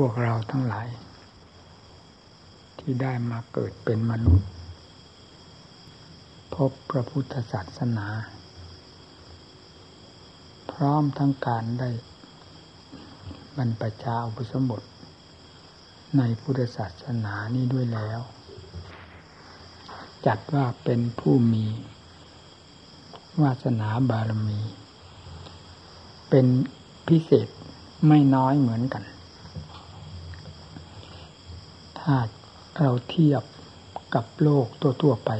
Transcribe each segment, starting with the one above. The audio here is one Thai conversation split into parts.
พวกเราทั้งหลาย ที่ได้มาเกิดเป็นมนุษย์ พบพระพุทธศาสนา พร้อมทั้งการได้บรรพชาอุปสมบท ในพุทธศาสนานี้ด้วยแล้ว จัดว่าเป็นผู้มี วาสนาบารมี เป็นพิเศษไม่น้อยเหมือนกัน ถ้าเราเทียบกับโลกตัวๆไป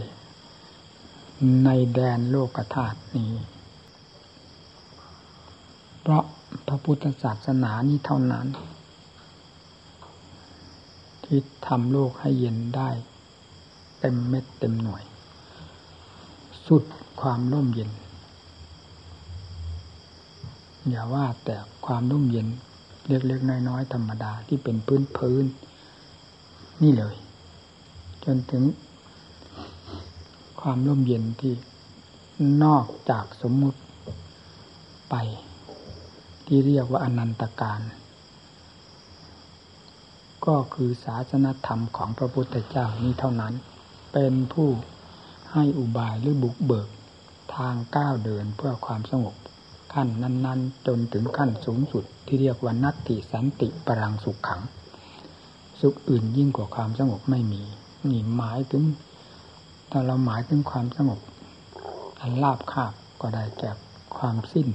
ในแดนโลกธาตุนี้ เพราะพระพุทธศาสนานี้เท่านั้น ที่ทำโลกให้เย็นได้ เต็มเม็ดเต็มหน่วย สุดความร่มเย็น อย่าว่าแต่ความร่มเย็นเล็กๆน้อยๆธรรมดาที่เป็นพื้นพื้น นี่เลย จนถึงความร่มเย็นที่นอกจากสมมุติไป ที่เรียกว่าอนันตการ ก็คือศาสนธรรมของพระพุทธเจ้านี้เท่านั้น เป็นผู้ให้อุบายหรือบุกเบิกทางก้าวเดินเพื่อความสงบขั้นนั้น ๆ จนถึงขั้นสูงสุดที่เรียกว่านัตติสันติปรังสุขขัง สุขอื่นยิ่งกว่าความสงบไม่มีนี่หมายถึง ถ้าเราหมายถึงความสงบ อันลาบคาบก็ได้แก่ความสิ้น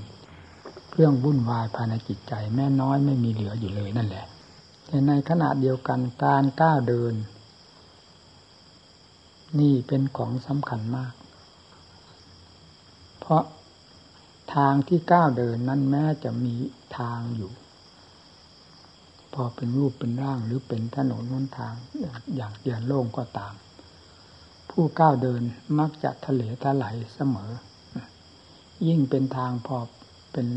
เรื่องวุ่นวายภายในจิตใจ แม่น้อยไม่มีเหลืออยู่เลยนั่นแหละแต่ในขณะเดียวกันการก้าวเดิน นี่เป็นของสำคัญมาก เพราะทางที่ก้าวเดินนั้นแม้จะมีทางอยู่ พอเป็นรูปเป็นร่างหรือเป็นถนนนนทางอย่างเดียนโล่งก็ตาม ผู้ก้าวเดินมักจะทะเลทลายเสมอ ยิ่งเป็นทางพอเป็น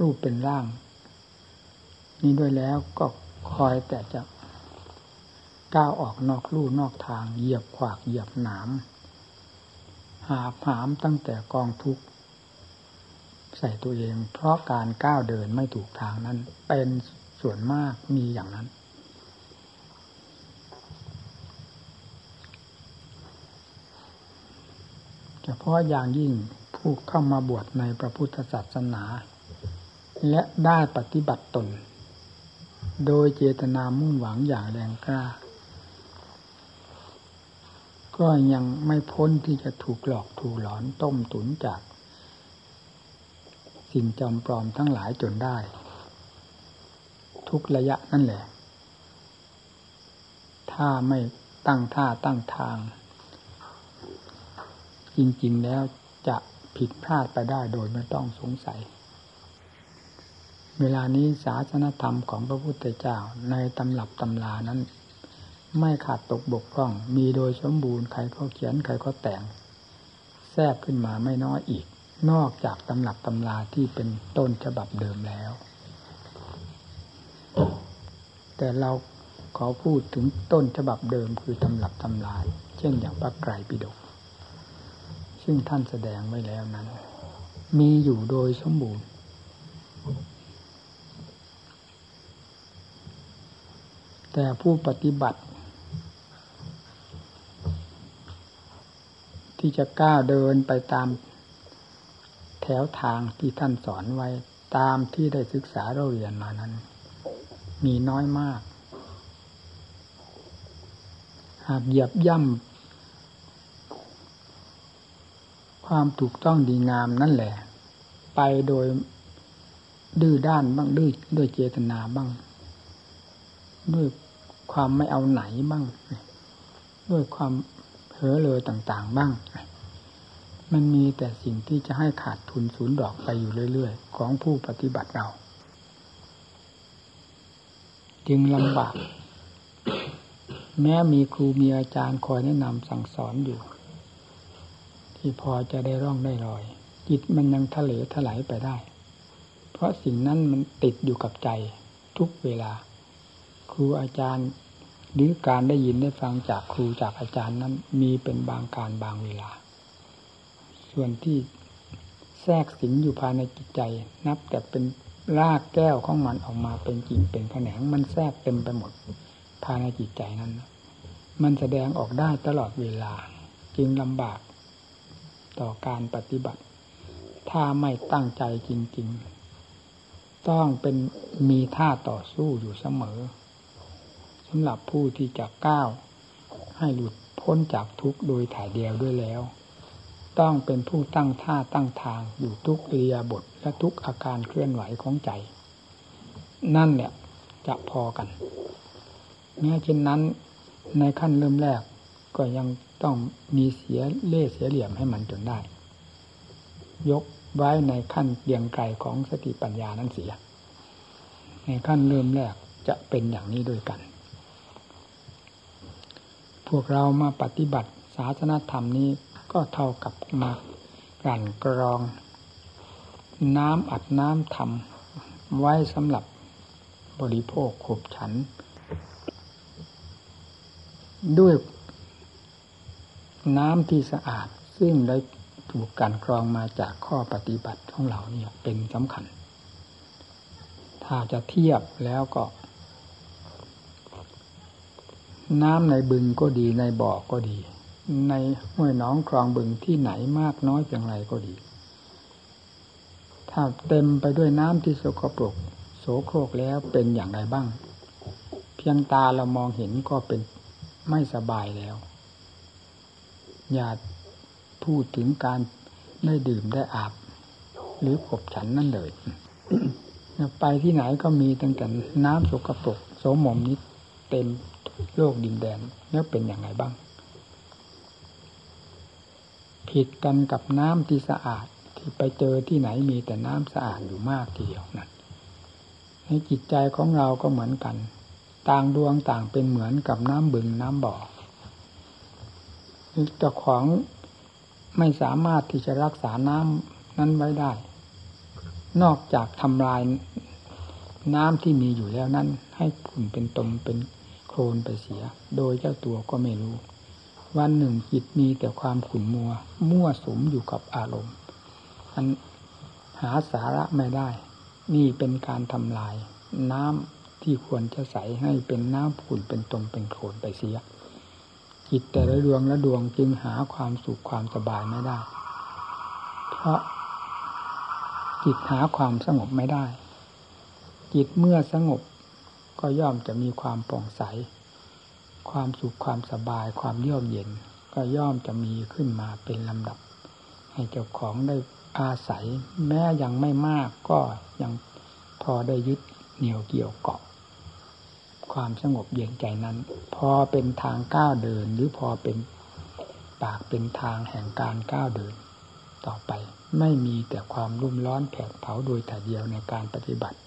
รูปเป็นร่าง นี้ด้วยแล้วก็คอยแต่จะก้าวออกนอกลู่นอกทางเหยียบขวากเหยียบหนามหาผามตั้งแต่กองทุกข์ใส่ตัวเอง เพราะการก้าวเดินไม่ถูกทางนั้นเป็น ส่วนมากมีอย่างนั้น เฉพาะอย่างยิ่งผู้เข้ามาบวชในพระพุทธศาสนา และได้ปฏิบัติตน โดยเจตนามุ่งหวังอย่างแรงกล้า ก็ยังไม่พ้นที่จะถูกหลอกถูกหลอนต้มตุนจาก สิ่งจอมปลอมทั้งหลายจนได้ ทุกระยะนั่นแหละ ถ้าไม่ตั้งท่าตั้งทาง จริง ๆ แล้วจะผิดพลาดไปได้โดยไม่ต้องสงสัย เวลานี้ศาสนธรรมของพระพุทธเจ้าในตำรับตำลานั้น ไม่ขาดตกบกพร่อง มีโดยสมบูรณ์ใครก็เขียนใครก็แต่ง แทรกขึ้นมาไม่น้อยอีก นอกจากตำหนักตำลาที่เป็นต้นฉบับเดิมแล้ว แต่เราขอพูดถึงต้นฉบับเดิมคือตำรับตำลาย เช่นอย่างพระไกรปิฎกซึ่งท่านแสดงไว้แล้วนั้น มีอยู่โดยสมบูรณ์ แต่ผู้ปฏิบัติ ที่จะกล้าเดินไปตามแถวทางที่ท่านสอนไว้ตามที่ได้ศึกษาเราเรียนมานั้น มีน้อยมาก หากเหยียบย่ำความถูกต้องดีงามนั่นแหละ ไปโดยดื้อด้านบ้างดื้อด้วยเจตนาบ้าง ด้วยความไม่เอาไหนบ้าง ด้วยความเผลอเลยต่างๆบ้าง มันมีแต่สิ่งที่จะให้ขาดทุนศูนย์ดอกไปอยู่เรื่อย ๆ ของผู้ปฏิบัติเรา จึงลำบาก แม้มีครูมีอาจารย์คอยแนะนำสั่งสอนอยู่ ที่พอจะได้ร่องได้รอย จิตมันยังทะเลถลายไปได้ เพราะสิ่งนั้นมันติดอยู่กับใจทุกเวลา ครูอาจารย์หรือการได้ยินได้ฟังจากครูจากอาจารย์นั้น มีเป็นบางการบางเวลา ส่วนที่แทรกสิงอยู่ภายในจิตใจ นับแต่เป็น ลากแก้วของมันออกมาเป็นกิ่งเป็นแขนงมันแทรกเต็มไปหมด ภายในจิตใจนั้น มันแสดงออกได้ตลอดเวลา จึงลำบากต่อการปฏิบัติ ถ้าไม่ตั้งใจจริง ๆ ต้องเป็นมีท่าต่อสู้อยู่เสมอสำหรับผู้ที่จะก้าวให้หลุดพ้นจากทุกข์โดยถ่ายเดียวด้วยแล้ว ต้องเป็นผู้ตั้งท่าตั้งทางอยู่ทุกเรียบทและทุกอาการเคลื่อนไหวของใจ นั่นเนี่ยจะพอกันแม้เช่นนั้นในขั้นเริ่มแรกก็ยังต้องมีเสียเล่เสียเหลี่ยมให้มันจนได้ ยกไว้ในขั้นเดียงไกลของสติปัญญานั้นเสีย ในขั้นเริ่มแรกจะเป็นอย่างนี้ด้วยกัน พวกเรามาปฏิบัติศาสนธรรมนี้ ก็เท่ากับมากลั่นกรอง น้ำอัดน้ำทำไว้สำหรับบริโภคขบฉัน ด้วยน้ำที่สะอาดซึ่งได้ถูกการกรองมาจากข้อปฏิบัติของเราเนี่ยเป็นสำคัญ ถ้าจะเทียบแล้วก็ น้ำในบึงก็ดีในบ่อก็ดี ในห้วยน้องคลองบึงที่ไหนมากน้อยเพียงไรก็ดี ถ้าเต็มไปด้วยน้ำที่สกปรกโสโครกแล้วเป็นอย่างไรบ้าง เพียงตาเรามองเห็นก็เป็นไม่สบายแล้ว อย่าพูดถึงการได้ดื่มได้อาบ หรือขบฉันนั่นเลย ไปที่ไหนก็มีตั้งแต่น้ำสกปรกโสมมนิดเต็มโลกดินแดนแล้วเป็นอย่างไรบ้าง ผิดกันกับน้ำที่สะอาดที่ไปเจอที่ไหนมีแต่น้ำสะอาดอยู่มากทีเดียวนั่นในจิตใจของเราก็เหมือนกัน ต่างดวงต่างเป็นเหมือนกับน้ำบึงน้ำบ่อเจ้าของไม่สามารถที่จะรักษาน้ำนั้นไว้ได้ นอกจากทำลายน้ำที่มีอยู่แล้วนั้น ให้ขุ่นเป็นตมเป็นโคลนไปเสีย โดยเจ้าตัวก็ไม่รู้ วันหนึ่งจิตมีแต่ความขุ่นมัว มั่วสมอยู่กับอารมณ์อันหาสาระไม่ได้ นี่เป็นการทำลาย น้ำที่ควรจะใสให้เป็นน้ำขุ่นเป็นตมเป็นโคลนไปเสียจิตแต่ละดวงละดวงจึงหาความสุขความสบายไม่ได้ เพราะจิตหาความสงบไม่ได้ จิตเมื่อสงบก็ย่อมจะมีความป่องใส ความสุขความสบายความเยือกเย็น ก็ย่อมจะมีขึ้นมาเป็นลำดับ ให้เจ้าของได้อาศัย แม้ยังไม่มากก็ยังพอได้ยึดเหนี่ยวเกี่ยวเกาะความสงบเย็นใจนั้น พอเป็นทางก้าวเดินหรือพอเป็นปากเป็นทางแห่งการก้าวเดิน ต่อไปไม่มีแต่ความรุ่มร้อนแผดเผาโดยแต่เดียวในการปฏิบัติ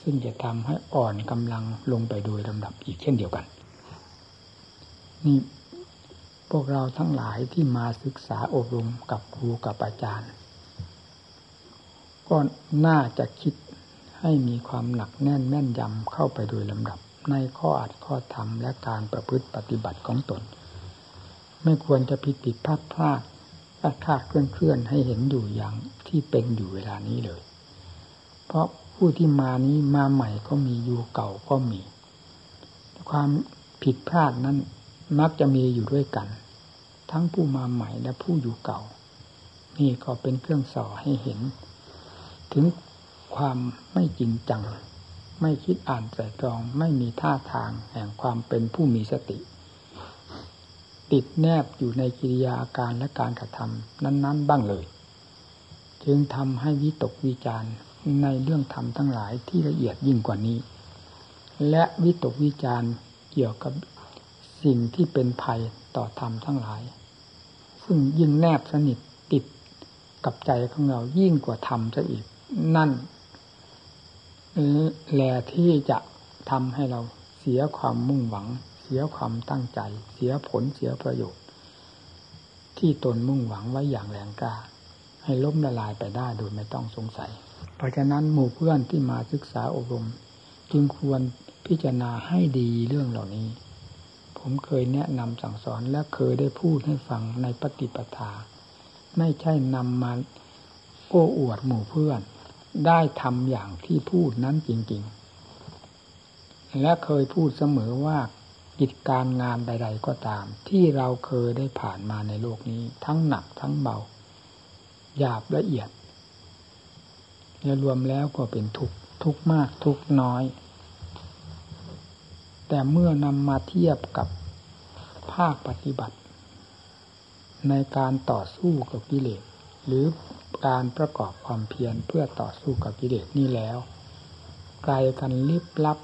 ซึ่งจะทำให้อ่อนกำลังลงไปโดยลำดับอีกเช่นเดียวกัน นี่พวกเราทั้งหลายที่มาศึกษาอบรมกับครูกับอาจารย์ ก็น่าจะคิดให้มีความหนักแน่นแม่นยำเข้าไปโดยลำดับ ในข้ออัดข้อธรรมและการประพฤติปฏิบัติของตน ไม่ควรจะผิดผิดพลาดพลาดพลาดพลาดเคลื่อนเคลื่อนให้เห็นอยู่อย่างที่เป็นอยู่เวลานี้เลย เพราะผู้ที่มานี้มาใหม่ก็มีอยู่เก่าก็มี ความผิดพลาดนั้น มักจะมีอยู่ด้วยกัน ทั้งผู้มาใหม่และผู้อยู่เก่า นี่ก็เป็นเครื่องสอให้เห็น ถึงความไม่จริงจัง ไม่คิดอ่านใส่ตรองไม่มีท่าทางแห่งความเป็นผู้มีสติ ติดแนบอยู่ในกิริยาอาการและการกระทำนั้น ๆ บ้างเลย จึงทำให้วิตกวิจารในเรื่องธรรมทั้งหลายที่ละเอียดยิ่งกว่านี้ และวิตกวิจารเกี่ยวกับ สิ่งที่เป็นภัยต่อธรรมทั้งหลาย ซึ่งยิ่งแนบสนิทติดกับใจของเรายิ่งกว่าธรรมซะอีก นั่นแหละที่จะทำให้เราเสียความมุ่งหวัง เสียความตั้งใจ เสียผลเสียประโยชน์ ที่ตนมุ่งหวังไว้อย่างแรงกล้า ให้ล้มละลายไปได้โดยไม่ต้องสงสัย เพราะฉะนั้นหมู่เพื่อนที่มาศึกษาอบรม จึงควรพิจารณาให้ดีเรื่องเหล่านี้ ผมเคยแนะนำสั่งสอนและเคยได้พูดให้ฟังในปฏิปทา ไม่ใช่นำมาโอ้อวดหมู่เพื่อน ได้ทำอย่างที่พูดนั้นจริง ๆ และเคยพูดเสมอว่ากิจการงานใด ๆ ก็ตาม ที่เราเคยได้ผ่านมาในโลกนี้ ทั้งหนักทั้งเบาหยาบละเอียดและรวมแล้วก็เป็นทุกทุกมากทุกน้อย แต่เมื่อนำมาเทียบกับภาคปฏิบัติ ในการต่อสู้กับกิเลสหรือการประกอบความเพียรเพื่อต่อสู้กับกิเลสนี่แล้ว ไกลกันลิบลับ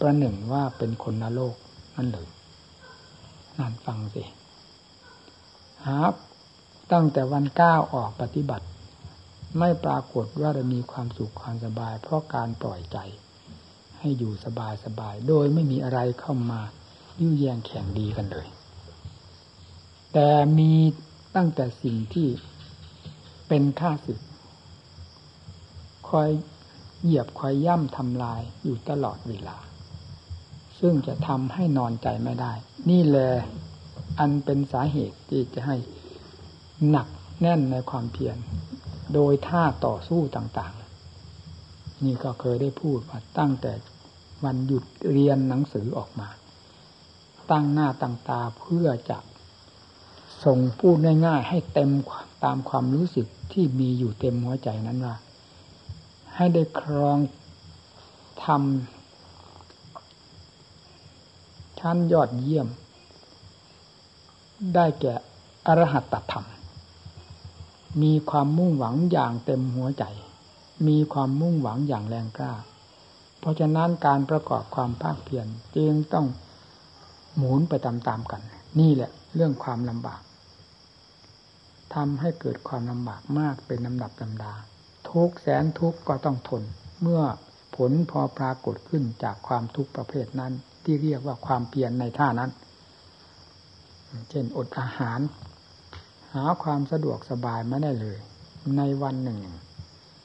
ประหนึ่งว่าเป็นคนนรกนั่นเลยนั่นฟังสิหาตั้งแต่วันก้าวออกปฏิบัติ ไม่ปรากฏว่าจะมีความสุขความสบายเพราะการปล่อยใจ ให้อยู่สบายสบาย โดยไม่มีอะไรเข้ามายุ่ยแยงแข่งดีกันเลย แต่มีตั้งแต่สิ่งที่เป็นค่าศึกคอยเหยียบคอยย่ำทำลายอยู่ตลอดเวลา ซึ่งจะทำให้นอนใจไม่ได้ นี่แหละอันเป็นสาเหตุที่จะให้หนักแน่นในความเพียร โดยท่าต่อสู้ต่าง นี่ก็เคยได้พูดว่าตั้งแต่วันหยุดเรียนหนังสือออกมา ตั้งหน้าตั้งตาเพื่อจะส่งพูดง่ายๆให้เต็มตามความรู้สึกที่มีอยู่เต็มหัวใจนั้นว่า ให้ได้ครองทำชั้นยอดเยี่ยม ได้แก่อรหัตธรรม มีความมุ่งหวังอย่างเต็มหัวใจ มีความมุ่งหวังอย่างแรงกล้า เพราะฉะนั้นการประกอบความภาคเพียรจึงต้องหมุนไปตามๆกัน นี่แหละ เรื่องความลำบากทำให้เกิดความลำบากมากเป็นลำดับลำดา ทุกแสนทุกก็ต้องทน เมื่อผลพอปรากฏขึ้นจากความทุกข์ประเภทนั้น ที่เรียกว่าความเพียรในท่านั้น เช่นอดอาหาร หาความสะดวกสบายไม่ได้เลย ในวันหนึ่ง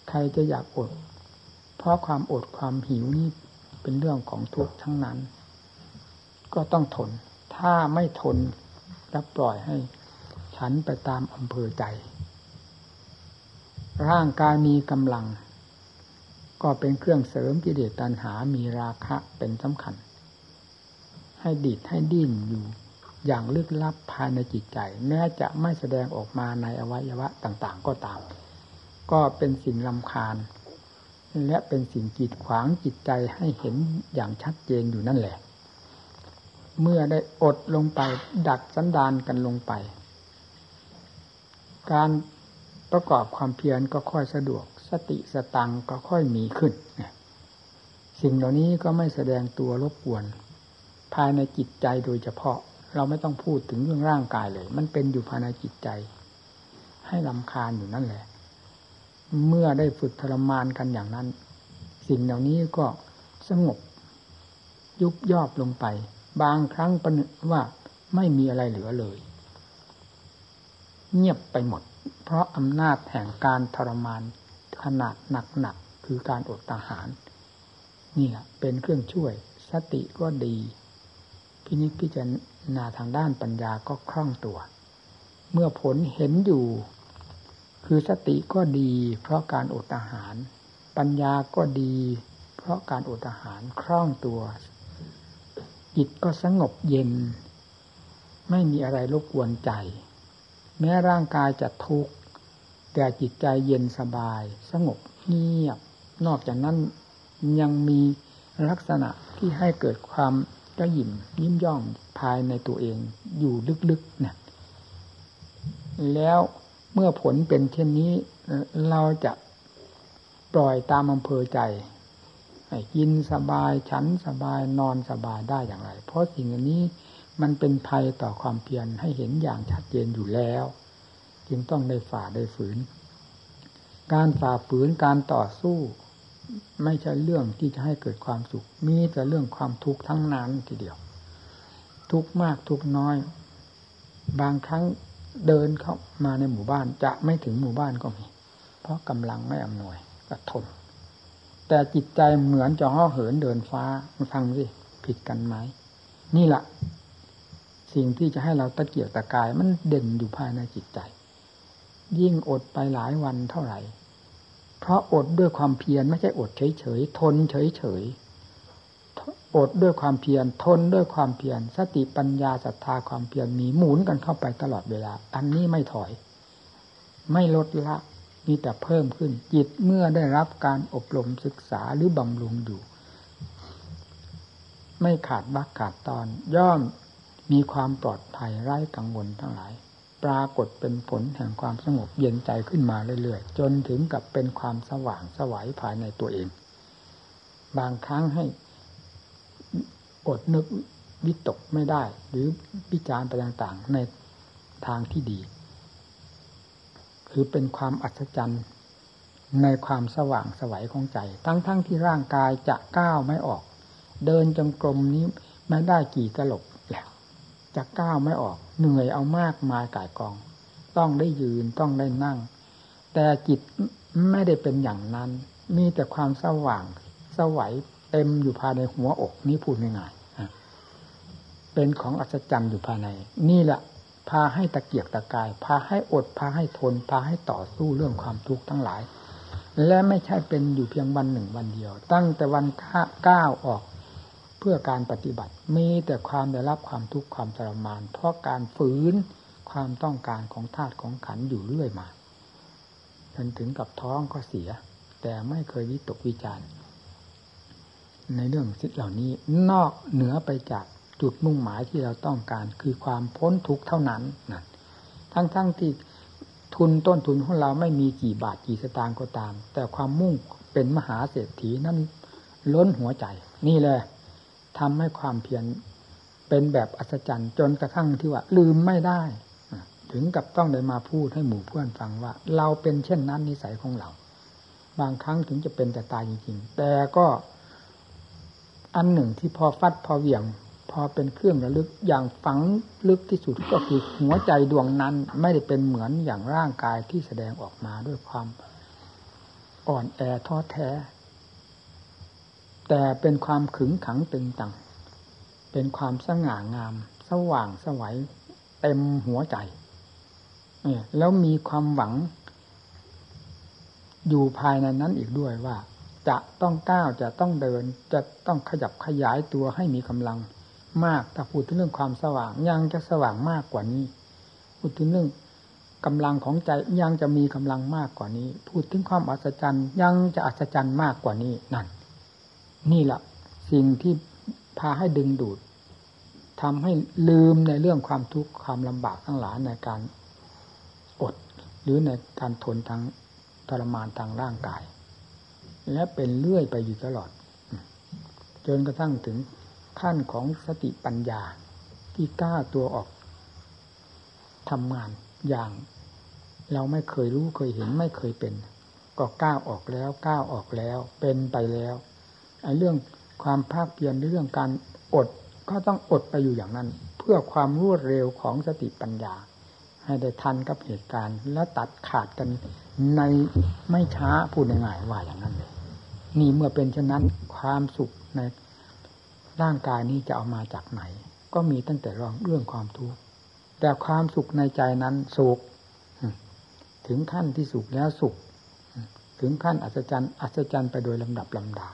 ใครจะอยากอด เพราะความอดความหิวนี่เป็นเรื่องของทุกข์ทั้งนั้น ก็ต้องทน ถ้าไม่ทนและปล่อยให้ฉันไปตามอำเภอใจ ร่างกายมีกำลัง ก็เป็นเครื่องเสริมกิเลสตัณหา มีราคะเป็นสำคัญ ให้ดิดให้ดิ้นอยู่อย่างลึกลับภายในจิตใจ แม้จะไม่แสดงออกมาในอวัยวะต่าง ๆ ก็ตาม ก็เป็นสิ่งลำคาญ และเป็นสิ่งกีดขวางจิตใจให้เห็นอย่างชัดเจนอยู่นั่นแหละ เมื่อได้อดลงไป ดัดสันดานกันลงไป การประกอบความเพียรก็ค่อยสะดวก สติสตังก็ค่อยมีขึ้น สิ่งเหล่านี้ก็ไม่แสดงตัวรบกวน ภายในจิตใจโดยเฉพาะเราไม่ต้องพูดถึงเรื่องร่างกายเลย มันเป็นอยู่ภายในจิตใจ ให้ลำคาญอยู่นั่นแหละ เมื่อได้ฝึกทรมานกันอย่างนั้น สิ่งเหล่านี้ก็สงบ ยุบยอบลงไป บางครั้งประนึกว่าไม่มีอะไรเหลือเลย เงียบไปหมด เพราะอำนาจแห่งการทรมานขนาดหนักๆคือการอดอาหาร นี่แหละเป็นเครื่องช่วยสติก็ดีพินิจพิจารณาทางด้านปัญญาก็คล่องตัว เมื่อผลเห็นอยู่ คือสติก็ดี เพราะการอดอาหาร ปัญญาก็ดี เพราะการอดอาหารคล่องตัว จิตก็สงบเย็น ไม่มีอะไรรบกวนใจ แม้ร่างกายจะทุกข์แต่จิตใจเย็นสบาย สงบเงียบ นอกจากนั้นยังมีลักษณะที่ให้เกิดความกระยิมยิ้มย่องภายในตัวเองอยู่ลึกๆนี่ยแล้ว เมื่อผลเป็นเช่นนี้ เราจะปล่อยตามอำเภอใจกินสบายฉันสบายนอนสบายได้อย่างไร เพราะสิ่งนี้มันเป็นภัยต่อความเพียรให้เห็นอย่างชัดเจนอยู่แล้ว จึงต้องได้ฝ่าได้ฝืน การฝ่าฝืนการต่อสู้ ไม่ใช่เรื่องที่จะให้เกิดความสุข มีแต่เรื่องความทุกข์ทั้งนั้นทีเดียว ทุกมากทุกน้อย บางครั้ง เดินเข้ามาในหมู่บ้านจะไม่ถึงหมู่บ้านก็มี เพราะกำลังไม่อำนวยก็ทน แต่จิตใจเหมือนจะห่อเหินเดินฟ้าฟังสิผิดกันไหมนี่แหละสิ่งที่จะให้เราตะเกียกตะกายมันเด่นอยู่ภายในจิตใจ ยิ่งอดไปหลายวันเท่าไหร่ เพราะอดด้วยความเพียรไม่ใช่อดเฉยๆทนเฉยๆ อดด้วยความเพียรทนด้วยความเพียรสติปัญญาศรัทธาความเพียรมีหมุนกันเข้าไปตลอดเวลา อันนี้ไม่ถอย ไม่ลดละมีแต่เพิ่มขึ้น จิตเมื่อได้รับการอบรมศึกษาหรือบำรุงอยู่ ไม่ขาดบักขาดตอน ย่อมมีความปลอดภัยไร้กังวลทั้งหลาย ปรากฏเป็นผลแห่งความสงบเย็นใจขึ้นมาเรื่อยๆจนถึงกับเป็นความสว่างสวัยภายในตัวเอง บางครั้งให้ อดนึกวิตกไม่ได้ หรือวิจารณ์ไปต่างๆ ในทางที่ดี คือเป็นความอัศจรรย์ในความสว่างสวัยของใจ ทั้งๆทที่ร่างกายจะก้าวไม่ออก เดินจงกรมนี้ไม่ได้กี่กะหลบแล้วจะก้าวไม่ออกเหนื่อยเอามากมายกายกอง ต้องได้ยืนต้องได้นั่ง แต่จิตไม่ได้เป็นอย่างนั้น มีแต่ความสว่างสวัย เต็มอยู่ภายในหัวอกนี้พูดง่ายๆเป็นของอัศจรรย์อยู่ภายใน นี่แหละพาให้ตะเกียกตะกาย พาให้อด พาให้ทน พาให้ต่อสู้เรื่องความทุกข์ทั้งหลาย และไม่ใช่เป็นอยู่เพียงวันหนึ่งวันเดียว ตั้งแต่วันก้าวออกเพื่อการปฏิบัติ มีแต่ความได้รับความทุกข์ความทรมาน เพราะการฝืนความต้องการของธาตุของขันอยู่เรื่อยมาจนถึงกับท้องก็เสีย แต่ไม่เคยวิตกวิจารณ์ ในเรื่องสิ่งเหล่านี้นอกเหนือไปจากจุดมุ่งหมายที่เราต้องการคือความพ้นทุกข์เท่านั้นนะทั้งๆทที่ทุนต้นทุนของเราไม่มีกี่บาทกี่สตางค์ก็ตาม แต่ความมุ่งเป็นมหาเศรษฐีนั้นล้นหัวใจ นี่เลยทำให้ความเพียรเป็นแบบอัศจรรย์ จนกระทั่งที่ว่า ลืมไม่ได้ ถึงกับต้องได้มาพูดให้หมู่เพื่อนฟังว่า เราเป็นเช่นนั้นนิสัยของเรา บางครั้งถึงจะเป็นแต่ตายจริงๆแต่ก็ อันหนึ่งที่พอฟัดพอเหวี่ยง พอเป็นเครื่องระลึกอย่างฝังลึกที่สุดก็คือหัวใจดวงนั้นไม่ได้เป็นเหมือนอย่างร่างกายที่แสดงออกมาด้วยความอ่อนแอท้อแท้ แต่เป็นความขึงขังตึงตังเป็นความสง่างาม สว่างสวัยเต็มหัวใจแล้วมีความหวังอยู่ภายในนั้นอีกด้วยว่า จะต้องก้าวจะต้องเดิน จะต้องขยับขยายตัวให้มีกำลังมากถ้าพูดถึงเรื่องความสว่างยังจะสว่างมากกว่านี้ พูดถึงเรื่องกำลังของใจยังจะมีกำลังมากกว่านี้ พูดถึงความอัศจรรย์ยังจะอัศจรรย์มากกว่านี้นั่น นี่แหละสิ่งที่พาให้ดึงดูดทำให้ลืมในเรื่องความทุกข์ความลำบากทั้งหลายในการอด หรือในการทนทางทรมานทางร่างกาย และเป็นเลื่อยไปอยู่ตลอด จนกระทั่งถึงขั้นของสติปัญญาที่กล้าตัวออกทำงานอย่าง เราไม่เคยรู้เคยเห็นไม่เคยเป็น ก็ก้าวออกแล้วก้าวออกแล้ว เป็นไปแล้วไอ้เรื่องความภาคเพียรเรื่องการอดก็ต้องอดไปอยู่อย่างนั้น เพื่อความรวดเร็วของสติปัญญา ให้ได้ทันกับเหตุการณ์ และตัดขาดกันในไม่ช้าพูดง่ายๆว่าอย่างนั้นเลย นี่เมื่อเป็นเช่นนั้นความสุขในร่างกายนี้จะเอามาจากไหน ก็มีตั้งแต่รองเรื่องความทุกข์แต่ความสุขในใจนั้นสุขถึงขั้นที่สุขแล้วสุข ถึงขั้นอัศจรรย์อัศจรรย์ไปโดยลำดับลำดา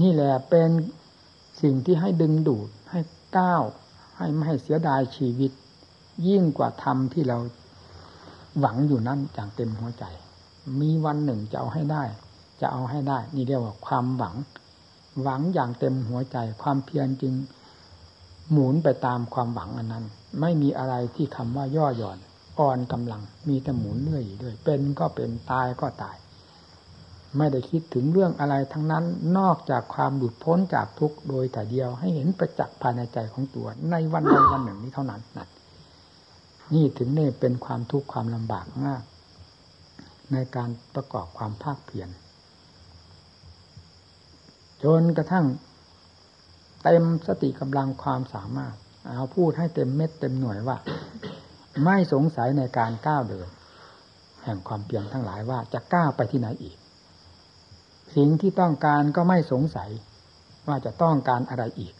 นี่แหละเป็นสิ่งที่ให้ดึงดูดให้ก้าวให้ไม่ให้เสียดายชีวิต ยิ่งกว่าธรรมที่เราหวังอยู่นั่นอย่างเต็มหัวใจ มีวันหนึ่งจะเอาให้ได้ จะเอาให้ได้ นี่เรียกว่าความหวัง หวังอย่างเต็มหัวใจ ความเพียรจึงหมุนไปตามความหวังอันนั้น ไม่มีอะไรที่คำว่าย่อหย่อนอ่อนกำลัง มีแต่หมุนเรื่อยด้วย เป็นก็เป็นตายก็ตาย ไม่ได้คิดถึงเรื่องอะไรทั้งนั้น นอกจากความหลุดพ้นจากทุกข์โดยแต่เดียวให้เห็นประจักษ์ภายในใจของตัว ในวันใดวันหนึ่งนี้เท่านั้นนั่นนี่ถึงนี่เป็นความทุกข์ความลำบากมาก ในการประกอบความภาคเพียร จนกระทั่งเต็มสติกำลังความสามารถ เอาพูดให้เต็มเม็ดเต็มหน่วยว่า ไม่สงสัยในการก้าวเดิน แห่งความเพียรทั้งหลายว่าจะก้าวไปที่ไหนอีก สิ่งที่ต้องการก็ไม่สงสัยว่าจะต้องการอะไรอีก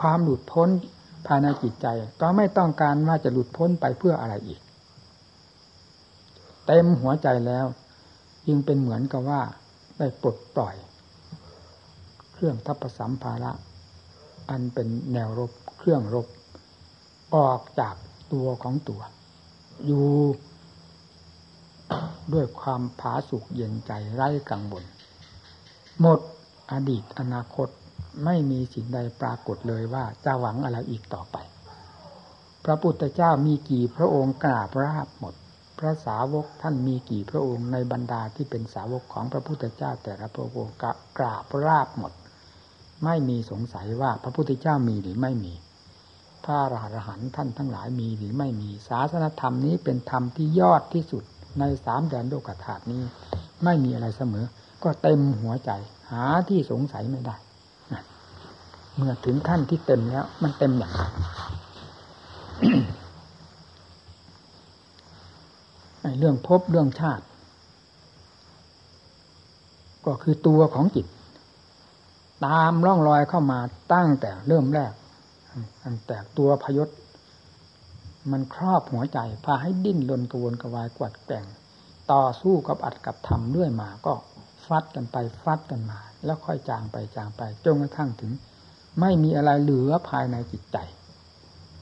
ความหลุดพ้นภายในจิตใจ ก็ไม่ต้องการว่าจะหลุดพ้นไปเพื่ออะไรอีก เต็มหัวใจแล้ว ยิ่งเป็นเหมือนกับว่าได้ปลดปล่อย เครื่องทัพสัมภาระ อันเป็นแนวรบเครื่องรบ ออกจากตัวของตัว อยู่ด้วยความผาสุกเย็นใจไร้กังวลหมดอดีตอนาคตไม่มีสิ่งใดปรากฏเลยว่าจะหวังอะไรอีกต่อไป พระพุทธเจ้ามีกี่พระองค์กราบราบหมด พระสาวกท่านมีกี่พระองค์ในบรรดาที่เป็นสาวกของพระพุทธเจ้าแต่ละพระองค์กราบราบหมด ไม่มีสงสัยว่าพระพุทธเจ้ามีหรือไม่มี พระอรหันต์ท่านทั้งหลายมีหรือไม่มี ศาสนธรรมนี้เป็นธรรมที่ยอดที่สุดในสามแดนโลกธาตุนี้ ไม่มีอะไรเสมอ ก็เต็มหัวใจ หาที่สงสัยไม่ได้ เมื่อถึงขั้นที่เต็มแล้ว มันเต็มอย่างไรเรื่องพบเรื่องชาติ ก็คือตัวของจิต ตามร่องรอยเข้ามาตั้งแต่เริ่มแรกตั้งแต่ตัวพยศ มันครอบหัวใจ พาให้ดิ้นรนกระวนกระวายกวัดแก่งต่อสู้กับอัดกับทำด้วยมาก็ฟัดกันไปฟัดกันมา แล้วค่อยจางไปจางไปจนกระทั่งถึง ไม่มีอะไรเหลือภายในจิตใจ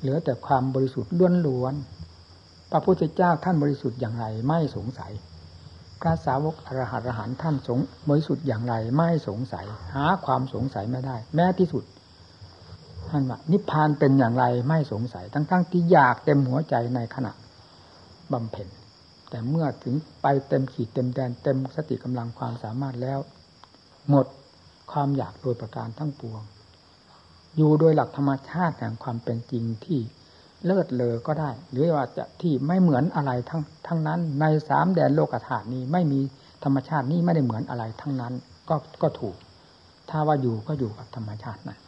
เหลือแต่ความบริสุทธิ์ล้วนๆพระพุทธเจ้าท่านบริสุทธิ์อย่างไรไม่สงสัย พระสาวกอรหัตอรหันท่านสงบริสุทธิ์อย่างไรไม่สงสัย หาความสงสัยไม่ได้ แม้ที่สุดท่านว่านิพพานเป็นอย่างไรไม่สงสัย ทั้งๆที่อยากเต็มหัวใจในขณะบำเพ็ญแต่เมื่อถึงไปเต็มขีดเต็มแดนเต็มสติกำลังความสามารถแล้ว หมดความอยากโดยประการทั้งปวง อยู่โดยหลักธรรมชาติแห่งความเป็นจริงที่ เลิศเลอก็ได้ หรือว่าจะที่ไม่เหมือนอะไรทั้งทั้งนั้น ในสามแดนโลกธาตุนี้ไม่มีธรรมชาตินี้ไม่ได้เหมือนอะไรทั้งนั้น ก็ก็ถูก ถ้าว่าอยู่ก็อยู่กับธรรมชาตินั้น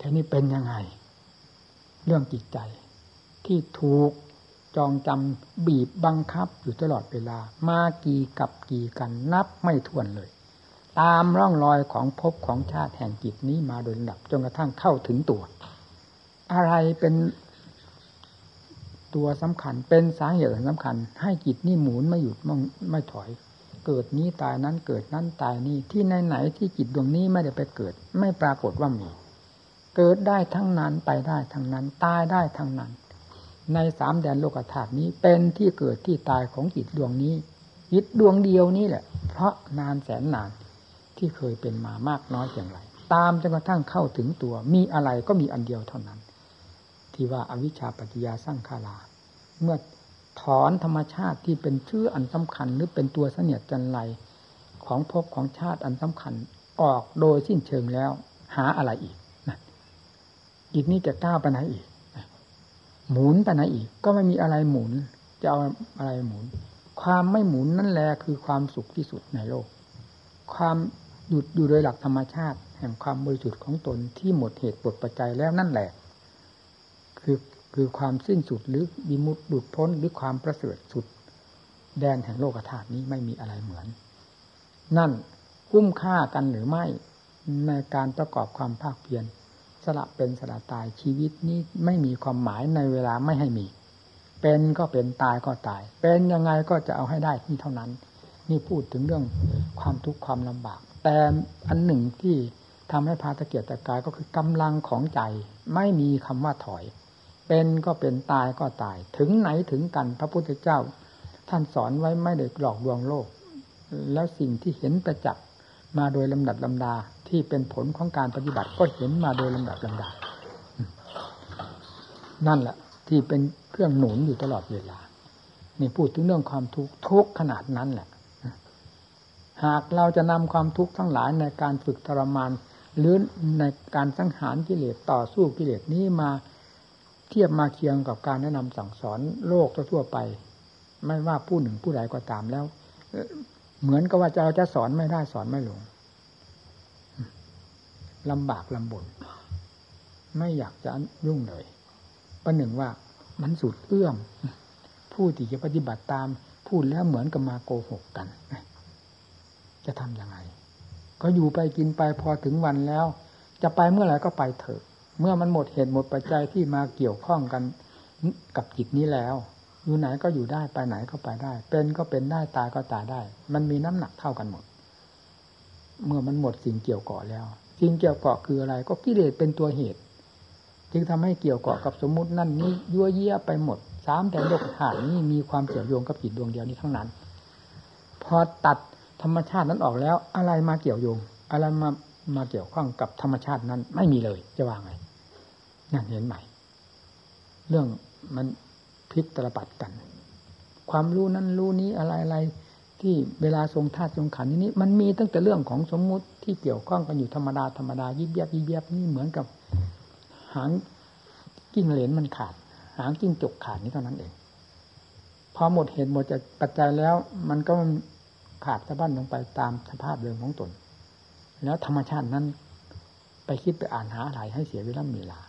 ทีนี้เป็นยังไง เรื่องจิตใจ ที่ถูกจองจำบีบบังคับอยู่ตลอดเวลา มากี่กับกี่กันนับไม่ถ้วนเลย ตามร่องรอยของภพของชาติแห่งจิตนี้มาโดยลำดับจนกระทั่งเข้าถึงตัว อะไรเป็นตัวสำคัญ เป็นสาเหตุสำคัญ ให้จิตนี่หมุนไม่หยุดไม่ถอย เกิดนี้ตายนั้นเกิดนั้นตายนี้ที่ไหนไหนที่จิตดวงนี้ไม่ได้ไปเกิด ไม่ปรากฏว่ามี เกิดได้ทั้งนั้นไปได้ทั้งนั้น ตายได้ทั้งนั้น ในสามแดนโลกธาตุนี้เป็นที่เกิดที่ตายของจิตดวงนี้จิตดวงเดียวนี้แหละ เพราะนานแสนนานที่เคยเป็นมามากน้อยอย่างไร ตามจนกระทั่งเข้าถึงตัวมีอะไรก็มีอันเดียวเท่านั้น ที่ว่าอาวิชชาปัจจยาสร้างคาราเมื่อถอนธรรมชาติที่เป็นชื่ออันสำคัญหรือเป็นตัวเสนียดจันไรของภพของชาติอันสำคัญออกโดยสิ้นเชิงแล้ว หาอะไรอีกนะจิตนี้จะก้าวไปไหนอีก หมุนไปไหนอีก ก็ไม่มีอะไรหมุน จะเอาอะไรหมุน ความไม่หมุนนั่นแหละคือความสุขที่สุดในโลก ความหยุดอยู่โดยหลักธรรมชาติ แห่งความบริสุทธิ์ของตนที่หมดเหตุปวดปัจจัยแล้วนั่นแหละ คือความสิ้นสุดหรือบิมุตดุดพ้นหรือความประเสริฐสุด แดนแห่งโลกธาตุนี้ไม่มีอะไรเหมือน นั่นคุ้มค่ากันหรือไม่ในการประกอบความภาคเพียรสละเป็นสละตายชีวิตนี้ไม่มีความหมายในเวลาไม่ให้มี เป็นก็เป็นตายก็ตาย เป็นยังไงก็จะเอาให้ได้ที่เท่านั้น นี่พูดถึงเรื่องความทุกข์ความลำบาก แต่อันหนึ่งที่ทำให้พาตะเกียรตะกายก็คือกำลังของใจ ไม่มีคำว่าถอย เป็นก็เป็นตายก็ตาย ถึงไหนถึงกันพระพุทธเจ้า ท่านสอนไว้ไม่ได้หลอกลวงโลก แล้วสิ่งที่เห็นประจักษ์มาโดยลำดับลำดาที่เป็นผลของการปฏิบัติก็เห็นมาโดยลำดับลำดา นั่นแหละที่เป็นเครื่องหนุนอยู่ตลอดเวลา นี่พูดถึงเรื่องความทุกข์ทุกขนาดนั้นแหละ หากเราจะนำความทุกข์ทั้งหลายในการฝึกทรมาน หรือในการสังหารกิเลสต่อสู้กิเลสนี้มา เทียบมาเคียงกับการแนะนำสั่งสอนโลกทั่วไป ไม่ว่าผู้หนึ่งผู้ใดก็ตามแล้ว เหมือนกับว่าจะเราจะสอนไม่ได้สอนไม่ลงลำบากลำบนไม่อยากจะยุ่งเลยประหนึ่งว่ามันสุดเอื้อม ผู้ที่จะปฏิบัติตามพูดแล้วเหมือนกับมาโกหกกัน จะทำยังไง ก็อยู่ไปกินไปพอถึงวันแล้ว จะไปเมื่อไหร่ก็ไปเถอะ เมื่อมันหมดเหตุหมดปัจจัยที่มาเกี่ยวข้องกันกับจิตนี้แล้ว อยู่ไหนก็อยู่ได้ไปไหนก็ไปได้ เป็นก็เป็นได้ตายก็ตายได้ มันมีน้ำหนักเท่ากันหมด เมื่อมันหมดสิ่งเกี่ยวเกาะแล้วสิ่งเกี่ยวเกาะคืออะไร ก็กิเลสเป็นตัวเหตุ จึงทำให้เกี่ยวเกาะกับสมมุตินั่นนี้ยั่วเยี่ยไปหมดสามแต่โลกฐานนี้มีความเกี่ยวโยงกับจิตดวงเดียวนี้ทั้งนั้น พอตัดธรรมชาตินั้นออกแล้ว อะไรมาเกี่ยวโยง อะไรมามาเกี่ยวข้องกับธรรมชาตินั้นไม่มีเลยจะว่าไง นั่นเห็นไหม่ เรื่องมันพลิกตลบัดกัน ความรู้นั้นรู้นี้อะไรอะไรที่เวลาทรงธาตุทรงขันนี้ มันมีตั้งแต่เรื่องของสมมุติที่เกี่ยวข้องกันอยู่ธรรมดาธรรมดายิบยับยิบยับนี่เหมือนกับ หางกิ้งเหรนมันขาด หางกิ้งจกขาดนี้เท่านั้นเอง พอหมดเหตุหมดจากปัจจัยแล้ว มันก็ขาดสะบั้นลงไปตามสภาพเดิมของตน แล้วธรรมชาตินั้น ไปคิดไปอ่านหาอะไรให้เสียเวลาเวลา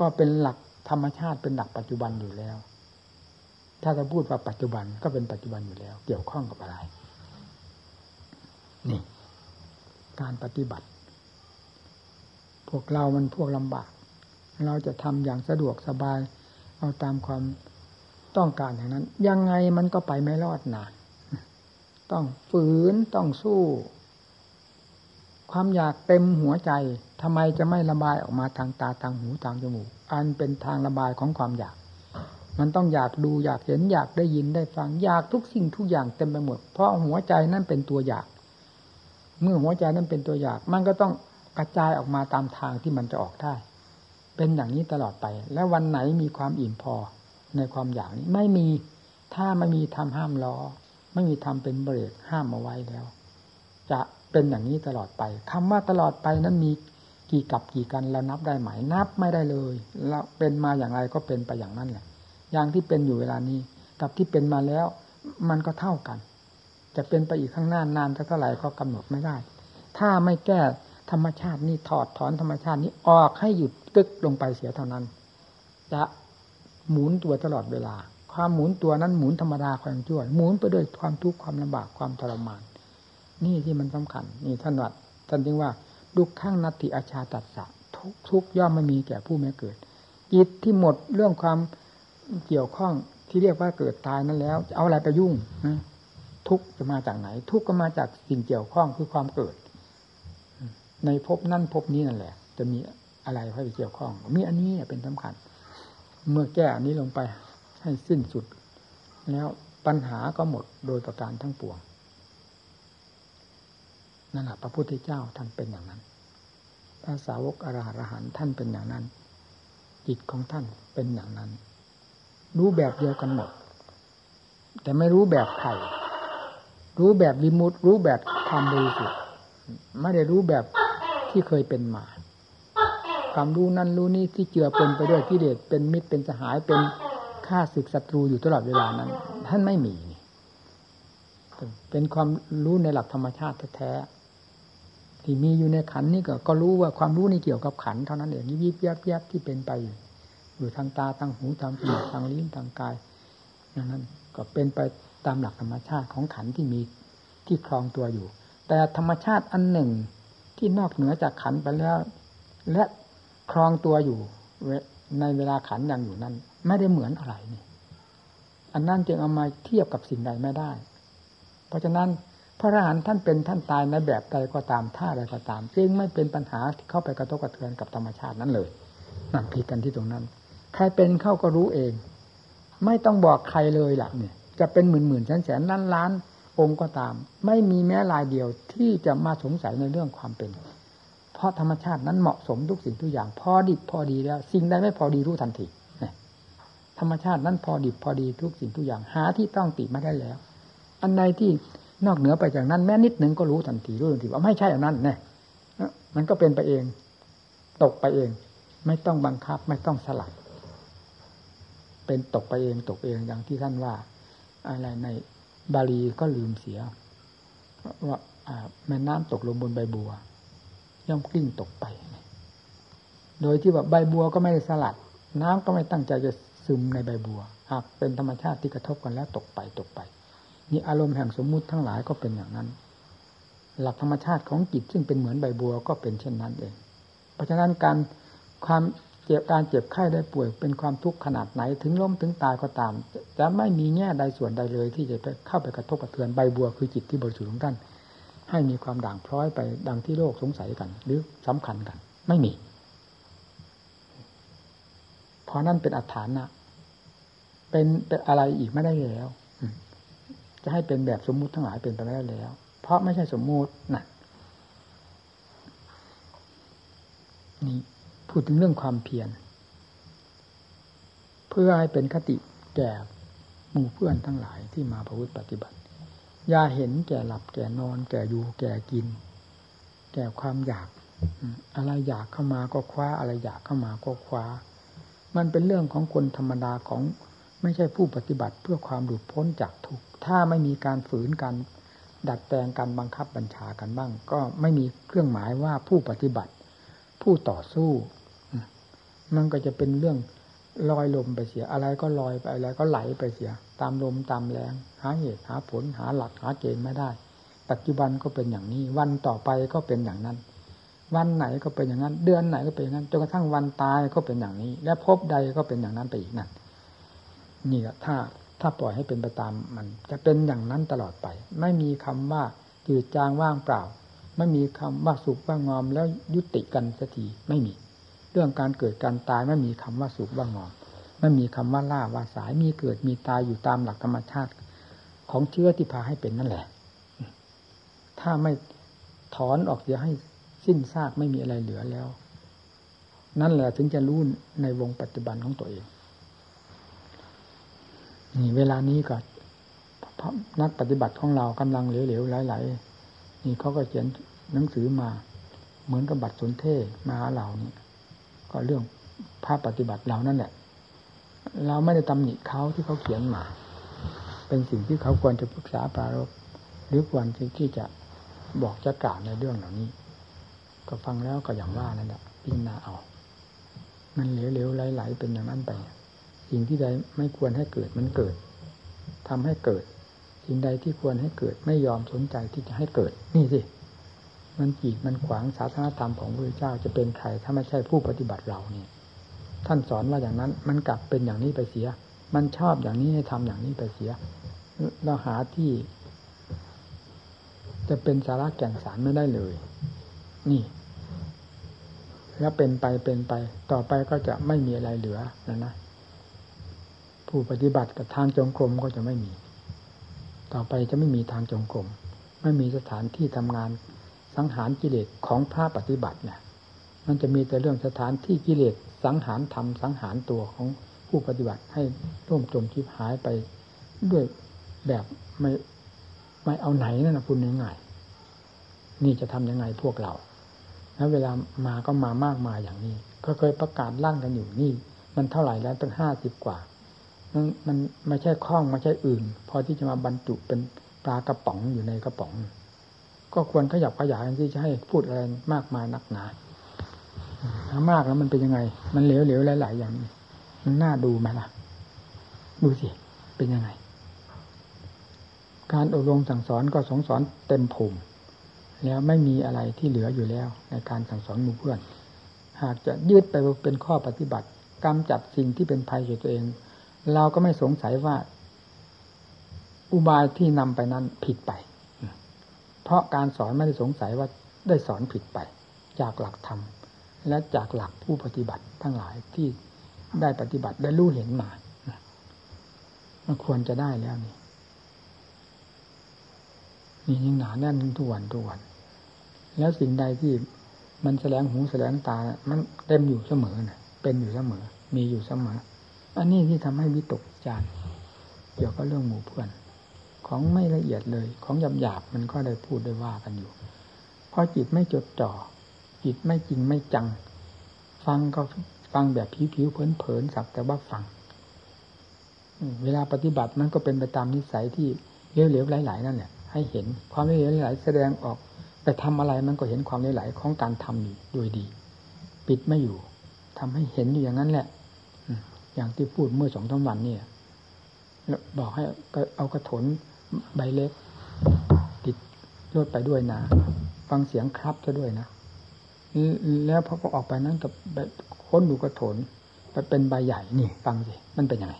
ก็เป็นหลักธรรมชาติเป็นหลักปัจจุบันอยู่แล้ว ถ้าจะพูดว่าปัจจุบันก็เป็นปัจจุบันอยู่แล้ว เกี่ยวข้องกับอะไร นี่ การปฏิบัติ พวกเรามันพวกลำบาก เราจะทำอย่างสะดวกสบาย เอาตามความต้องการอย่างนั้น ยังไงมันก็ไปไม่รอดนะต้องฝืนต้องสู้ ความอยากเต็มหัวใจทำไมจะไม่ระบายออกมาทางตาทางหูทางจมูก อันเป็นทางระบายของความอยาก มันต้องอยากดูอยากเห็นอยากได้ยินได้ฟัง อยากทุกสิ่งทุกอย่างเต็มไปหมด เพราะหัวใจนั่นเป็นตัวอยาก เมื่อหัวใจนั้นเป็นตัวอยาก มันก็ต้องกระจายออกมาตามทางที่มันจะออกได้ เป็นอย่างนี้ตลอดไป และวันไหนมีความอิ่มพอในความอยากนี้ไม่มีถ้าไม่มีทำห้ามล้อ ไม่มีทำเป็นเบรกห้ามเอาไว้แล้ว จะ เป็นอย่างนี้ตลอดไปคำว่าตลอดไปนั้นมีกี่กับกี่กันเรานับได้ไหมนับไม่ได้เลยแล้วเป็นมาอย่างไรก็เป็นไปอย่างนั้นแหละ อย่างที่เป็นอยู่เวลานี้ กับที่เป็นมาแล้ว มันก็เท่ากัน จะเป็นไปอีกข้างหน้านานเท่าไหร่ก็กำหนดไม่ได้ ถ้าไม่แก้ธรรมชาตินี้ถอดถอนธรรมชาตินี้ออกให้หยุดกึกลงไปเสียเท่านั้น จะหมุนตัวตลอดเวลา ความหมุนตัวนั้นหมุนธรรมดาความชั่วหมุนไปด้วยความทุกข์ความลำบากความทรมาน นี่ที่มันสำคัญ นี่ท่านวัดท่านจึงว่าดุข้างนัตติอาชาตัดสะทุกทุกย่อมไม่มีแก่ผู้ไม่เกิดจิตที่หมดเรื่องความเกี่ยวข้องที่เรียกว่าเกิดตายนั้นแล้วจะเอาอะไรไปยุ่งนะทุกจะมาจากไหน ทุกก็มาจากสิ่งเกี่ยวข้องคือความเกิด ในภพนั่นภพนี้นั่นแหละ จะมีอะไรให้ไปเกี่ยวข้อง มีอันนี้เป็นสำคัญ เมื่อแก้อันนี้ลงไปให้สิ้นสุด แล้วปัญหาก็หมดโดยประการทั้งปวง นั่นแหละพระพุทธเจ้าท่านเป็นอย่างนั้น พระสาวกอรหันท่านเป็นอย่างนั้น จิตของท่านเป็นอย่างนั้น รู้แบบเดียวกันหมด แต่ไม่รู้แบบใครรู้แบบวิมุตรู้แบบความบริสุทธิ์ไม่ได้รู้แบบที่เคยเป็นมา ความรู้นั้นรู้นี้ที่เจือปนไปด้วยกิเลสเป็นมิตรเป็นสหายเป็นฆ่าศึกศัตรูอยู่ตลอดเวลานั้น ท่านไม่มี เป็นความรู้ในหลักธรรมชาติแท้ ที่มีอยู่ในขันนี่ก็ก็รู้ว่าความรู้นี่เกี่ยวกับขันเท่านั้นเองยิบยับยับที่เป็นไปอยู่อยู่ทางตาทางหูทางจมูกทางลิ้นทางกายอย่างนั้นก็เป็นไปตามหลักธรรมชาติของขันที่มีที่ครองตัวอยู่ แต่ธรรมชาติอันหนึ่งที่นอกเหนือจากขันไปแล้ว และครองตัวอยู่ในเวลาขันยังอยู่นั้น ไม่ได้เหมือนอะไรนี่ อันนั้นจึงเอามาเทียบกับสิ่งใดไม่ได้ เพราะฉะนั้น พระอรหันต์ท่านเป็นท่านตายในแบบใดก็ตามท่าใดก็ตามจึงไม่เป็นปัญหาที่เข้าไปกระทบกระเทือนกับธรรมชาตินั้นเลยนั่นผิดกันที่ตรงนั้น ใครเป็นเข้าก็รู้เอง ไม่ต้องบอกใครเลยล่ะเนี่ย จะเป็นหมื่นหมื่นแสนแสนล้านล้านองค์ก็ตาม ไม่มีแม้รายเดียวที่จะมาสงสัยในเรื่องความเป็น เพราะธรรมชาตินั้นเหมาะสมทุกสิ่งทุกอย่าง พอดิบพอดีแล้ว สิ่งใดไม่พอดีรู้ทันทีธรรมชาตินั้นพอดิบพอดีทุกสิ่งทุกอย่างหาที่ต้องติไม่ได้แล้ว อันใดที่ นอกเหนือไปจากนั้นแม้นิดหนึ่งก็รู้ทันทีรู้ทันทีว่าไม่ใช่อันนั้นเนี่ยมันก็เป็นไปเอง ตกไปเอง ไม่ต้องบังคับ ไม่ต้องสลัดเป็นตกไปเองตกเองอย่างที่ท่านว่า อะไรในบาลีก็ลืมเสียว่าแม่น้ำตกลงบนใบบัว ย่อมกลิ้งตกไป โดยที่ว่าใบบัวก็ไม่ได้สลัด น้ำก็ไม่ตั้งใจจะซึมในใบบัวหากเป็นธรรมชาติที่กระทบกันแล้วตกไปตกไป นี่อารมณ์แห่งสมมุติทั้งหลายก็เป็นอย่างนั้น หลักธรรมชาติของจิตซึ่งเป็นเหมือนใบบัวก็เป็นเช่นนั้นเอง เพราะฉะนั้นการความเจ็บการเจ็บไข้ได้ป่วยเป็นความทุกข์ขนาดไหนถึงล้มถึงตายก็ตามจะไม่มีแง่ใดส่วนใดเลย ที่จะไปเข้าไปกระทบกระเทือนใบบัวคือจิตที่บริสุทธิ์ของท่านให้มีความด่างพร้อยไปดังที่โลกสงสัยกัน หรือสำคัญกัน ไม่มี เพราะนั่นเป็นอัฐานะ เป็นเป็นอะไรอีกไม่ได้แล้ว จะให้เป็นแบบสมมุติทั้งหลายเป็นไปได้แล้ว เพราะไม่ใช่สมมุตินะนี่พูดถึงเรื่องความเพียรเพื่อให้เป็นคติแก่หมู่เพื่อนทั้งหลายที่มาประพฤติปฏิบัติ อย่าเห็นแก่หลับแก่นอน แก่อยู่แก่กิน แก่ความอยาก อะไรอยากเข้ามาก็คว้า อะไรอยากเข้ามาก็คว้า มันเป็นเรื่องของคนธรรมดาของ ไม่ใช่ผู้ปฏิบัติเพื่อความหลุดพ้นจากทุกข์ถ้าไม่มีการฝืนกันดัดแปลงการบังคับบัญชากันบ้าง ก็ไม่มีเครื่องหมายว่าผู้ปฏิบัติ ผู้ต่อสู้ มันก็จะเป็นเรื่องลอยลมไปเสีย อะไรก็ลอยไปอะไรก็ไหลไปเสีย ตามลมตามแรงหาเหตุหาผลหาหลักหาเกณฑ์ไม่ได้ ปัจจุบันก็เป็นอย่างนี้ วันต่อไปก็เป็นอย่างนั้น วันไหนก็เป็นอย่างนั้น เดือนไหนก็เป็นอย่างนั้นจนกระทั่งวันตายก็เป็นอย่างนี้ และพบใดก็เป็นอย่างนั้นไปอีกนั่น นี่แหละถ้าถ้าปล่อยให้เป็นไปตามมัน จะเป็นอย่างนั้นตลอดไป ไม่มีคำว่าจืดจางว่างเปล่า ไม่มีคำว่าสุขว่างงอม แล้วยุติกันสักทีไม่มี เรื่องการเกิดการตายไม่มีคำว่าสุขว่างงอม ไม่มีคำว่าล่าว่าสายมีเกิดมีตายอยู่ตามหลักธรรมชาติ ของเชื้อที่พาให้เป็นนั่นแหละ ถ้าไม่ถอนออกเสียให้สิ้นซากไม่มีอะไรเหลือแล้ว นั่นแหละถึงจะรู้ในวงปัจจุบันของตัวเอง นี่เวลานี้ก็นักปฏิบัติของเรากำลังเหลวๆไหลๆนี่เขาก็เขียนหนังสือมา เหมือนกับบัตรสนเทศมาหาเรานี่ก็เรื่องภาพปฏิบัติเรานั่นแหละ เราไม่ได้ตำหนิเขาที่เขาเขียนมา เป็นสิ่งที่เขาควรจะปรึกษาปรารบหรือควรที่จะบอกจะกล่าวในเรื่องเหล่านี้ ก็ฟังแล้วก็อย่างว่านั่นแหละพิจารณาเอา มันเหลวๆไหลๆเป็นอย่างนั้นไป สิ่งที่ใดไม่ควรให้เกิดมันเกิดทำให้เกิด สิ่งใดที่ควรให้เกิดไม่ยอมสนใจที่จะให้เกิด นี่สิมันจีดมันขวางศาสนาธรรมของพระเจ้าจะเป็นใครถ้าไม่ใช่ผู้ปฏิบัติเราเนี่ยท่านสอนว่าอย่างนั้นมันกลับเป็นอย่างนี้ไปเสีย มันชอบอย่างนี้ให้ทำอย่างนี้ไปเสียเราหาที่ จะเป็นสาระแก่นสารไม่ได้เลย นี่ แล้วเป็นไปเป็นไป ต่อไปก็จะไม่มีอะไรเหลือแล้วนะ ผู้ปฏิบัติกับทางจงกรมก็จะไม่มี ต่อไปจะไม่มีทางจงกรม ไม่มีสถานที่ทำงานสังหารกิเลสของพระปฏิบัติเนี่ย มันจะมีแต่เรื่องสถานที่กิเลสสังหารทำสังหารตัวของผู้ปฏิบัติให้ร่วมจมคิดหายไปด้วยแบบไม่ไม่เอาไหนนั่นนะพูดง่ายๆนี่จะทํำยังไงพวกเราแล้วเวลามาก็มามากมายอย่างนี้ ก็เคยประกาศลั่นกันอยู่นี่ มันเท่าไหร่แล้วตั้งห้าสิบกว่า มันมันไม่ใช่คล้องไม่ใช่อื่น พอที่จะมาบรรจุเป็นปลากระป๋องอยู่ในกระป๋อง ก็ควรขยับขยายที่จะให้พูดอะไรมากมายนักหนาถ้ามากแล้วมันเป็นยังไง มันเหลวๆหลายๆอย่างมันน่าดูไหมล่ะ ดูสิ เป็นยังไง การอบรมสั่งสอนก็สงสอนเต็มภูมิแล้วไม่มีอะไรที่เหลืออยู่แล้ว ในการสั่งสอนมู่เพื่อน หากจะยืดไปเป็นข้อปฏิบัติกำจัดสิ่งที่เป็นภัยแก่ตัวเอง เราก็ไม่สงสัยว่า อุบายที่นำไปนั้นผิดไป เพราะการสอนไม่ได้สงสัยว่าได้สอนผิดไป จากหลักธรรม และจากหลักผู้ปฏิบัติทั้งหลายที่ได้ปฏิบัติได้รู้เห็นมามันควรจะได้แล้วนี่นี่ยังหนาแน่นทุกวันทุกวัน แล้วสิ่งใดที่มันแสลงหูแสลงตา มันเต็มอยู่เสมอนะเป็นอยู่เสมอ มีอยู่เสมอ อันนี้ที่ทำให้วิตกจานเกี่ยวกับเรื่องหมู่เพื่อน ของไม่ละเอียดเลย ของหยาบหยาบมันก็ได้พูดได้ว่ากันอยู่เพราะจิตไม่จดจ่อ จิตไม่จริงไม่จัง ฟังก็ฟังแบบผิวๆเผินๆสักแต่ว่าฟังเวลาปฏิบัติมันก็เป็นไปตามนิสัยที่เหลวๆไหลๆนั่นแหละให้เห็นความเหลวๆไหลแสดงออกไปทำอะไรมันก็เห็นความไหลๆของการทำอยู่โดยดี ปิดไม่อยู่ทำให้เห็นอยู่อย่างนั้นแหละ อย่างที่พูดเมื่อสองสาวันนี่บอกให้เอากระถนใบเล็ก ติดยดไปด้วยนะฟังเสียงครับซะด้วยนะแล้วพอก็ออกไปนั้นกับค้นดูกระถนไปเป็นใบใหญ่นี่ ฟังสิมันเป็นยังไง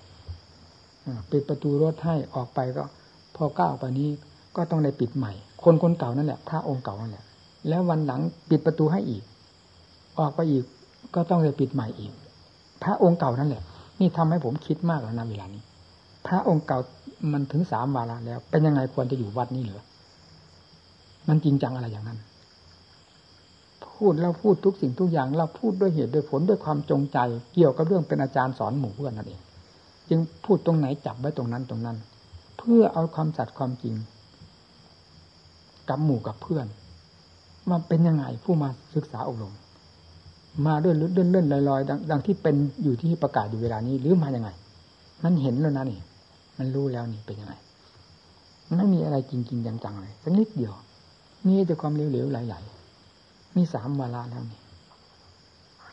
ปิดประตูรถให้ออกไปก็ พอก้าวไปนี้ก็ต้องได้ปิดใหม่ คนคนเก่านั่นแหละพระองค์เก่านั่นแหละ แล้ววันหลังปิดประตูให้อีก ออกไปอีกก็ต้องได้ปิดใหม่อีก พระองค์เก่านั่นแหละ นี่ทำให้ผมคิดมากแล้วนะเวลานี้ พระองค์เก่ามันถึงสามวาระแล้ว เป็นยังไงควรจะอยู่วัดนี้เหรอมันจริงจังอะไรอย่างนั้น พูดเราพูดทุกสิ่งทุกอย่างเราพูดด้วยเหตุด้วยผลด้วยความจงใจ เกี่ยวกับเรื่องเป็นอาจารย์สอนหมู่เพื่อนนั่นเอง จึงพูดตรงไหนจับไว้ตรงนั้นตรงนั้น เพื่อเอาความสัตย์ความจริง กับหมู่กับเพื่อนมาเป็นยังไงผู้มาศึกษาอบรม มาเลื่อนเลื่อนเลื่อนลอยๆดังที่เป็นอยู่ที่ประกาศอยู่เวลานี้ หรือมาอยังไง มันเห็นแล้วนะนี่ มันรู้แล้วนี่เป็นยังไงไม่มีอะไรจริงๆจังๆเลยสักนิดเดียวมีแต่ความเหลวๆไหลๆมีสามวาระแล้วนี่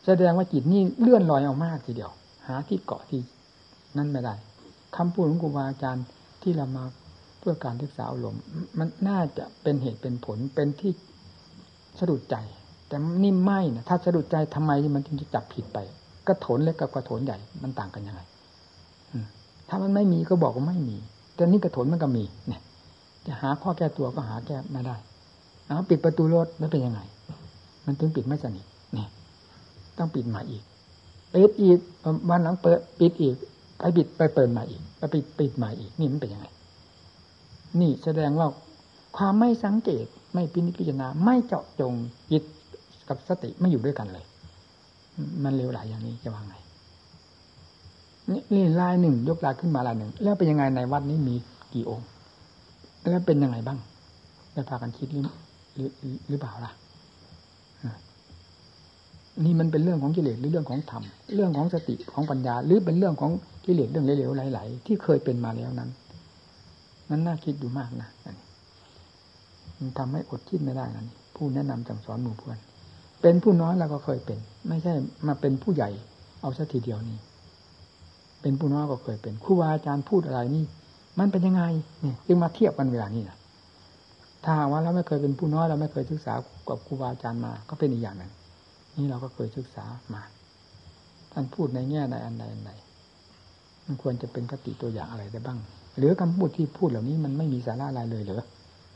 แสดงว่าจิตนี่เลื่อนลอยเอามากทีเดียว หาที่เกาะที่นั่นไม่ได้คำพูดของครูบาอาจารย์ที่เรามาเพื่อการศึกษาอารมณ์มันน่าจะเป็นเหตุเป็นผลเป็นที่สะดุดใจ แต่นี่ไม่นะถ้าสะดุดใจทำไมมันจึงจะจับผิดไปกระโถนเล็กกับกระโถนใหญ่ มันต่างกันยังไงถ้ามันไม่มีก็บอกว่าไม่มี แต่นี่กระโถนมันก็มี เนี่ย จะหาข้อแก้ตัวก็หาแก้ไม่ได้เอาปิดประตูรถแล้วเป็นยังไง มันถึงปิดไม่สนิทเนี่ยต้องปิดใหม่อีกปิดอีกวันหลังเปิดปิดอีกไปปิดไปเปิดใหม่อีกไปปิดปิดใหม่อีก นี่มันเป็นยังไง นี่แสดงว่าความไม่สังเกตไม่พินิจพิจารณาไม่เจาะจงจิต กับสติไม่อยู่ด้วยกันเลย มันเลวหลายอย่างนี้จะว่าไงนี่ลายหนึ่งยกลายขึ้นมาลายหนึ่ง แล้วเป็นยังไงในวัดนี้มีกี่องค์ แล้วเป็นยังไงบ้างได้พากันคิดหรือหรือหรือเปล่าล่ะนี่มันเป็นเรื่องของกิเลสหรือเรื่องของธรรมเรื่องของสติของปัญญา หรือเป็นเรื่องของกิเลสเรื่องเหลวๆไหลๆที่เคยเป็นมาแล้วนั้น นั้นน่าคิดอยู่มากนะมันทำให้อดคิดไม่ได้นะผู้แนะนำสั่งสอนหมู่เพื่อน เป็นผู้น้อยเราก็เคยเป็น ไม่ใช่มาเป็นผู้ใหญ่ เอาสักทีเดียวนี้เป็นผู้น้อยก็เคยเป็นครูบาอาจารย์พูดอะไรนี่ มันเป็นยังไงเนี่ยจึงมาเทียบกันเวลานี้นะถ้าว่าเราไม่เคยเป็นผู้น้อยเราไม่เคยศึกษากับครูบาอาจารย์มา ก็เป็นอีกอย่างหนึ่งนี่เราก็เคยศึกษามาท่านพูดในแง่ใดอันใดอันใดมันควรจะเป็นคติตัวอย่างอะไรได้บ้าง หรือคำพูดที่พูดเหล่านี้มันไม่มีสาระอะไรเลยเหรอ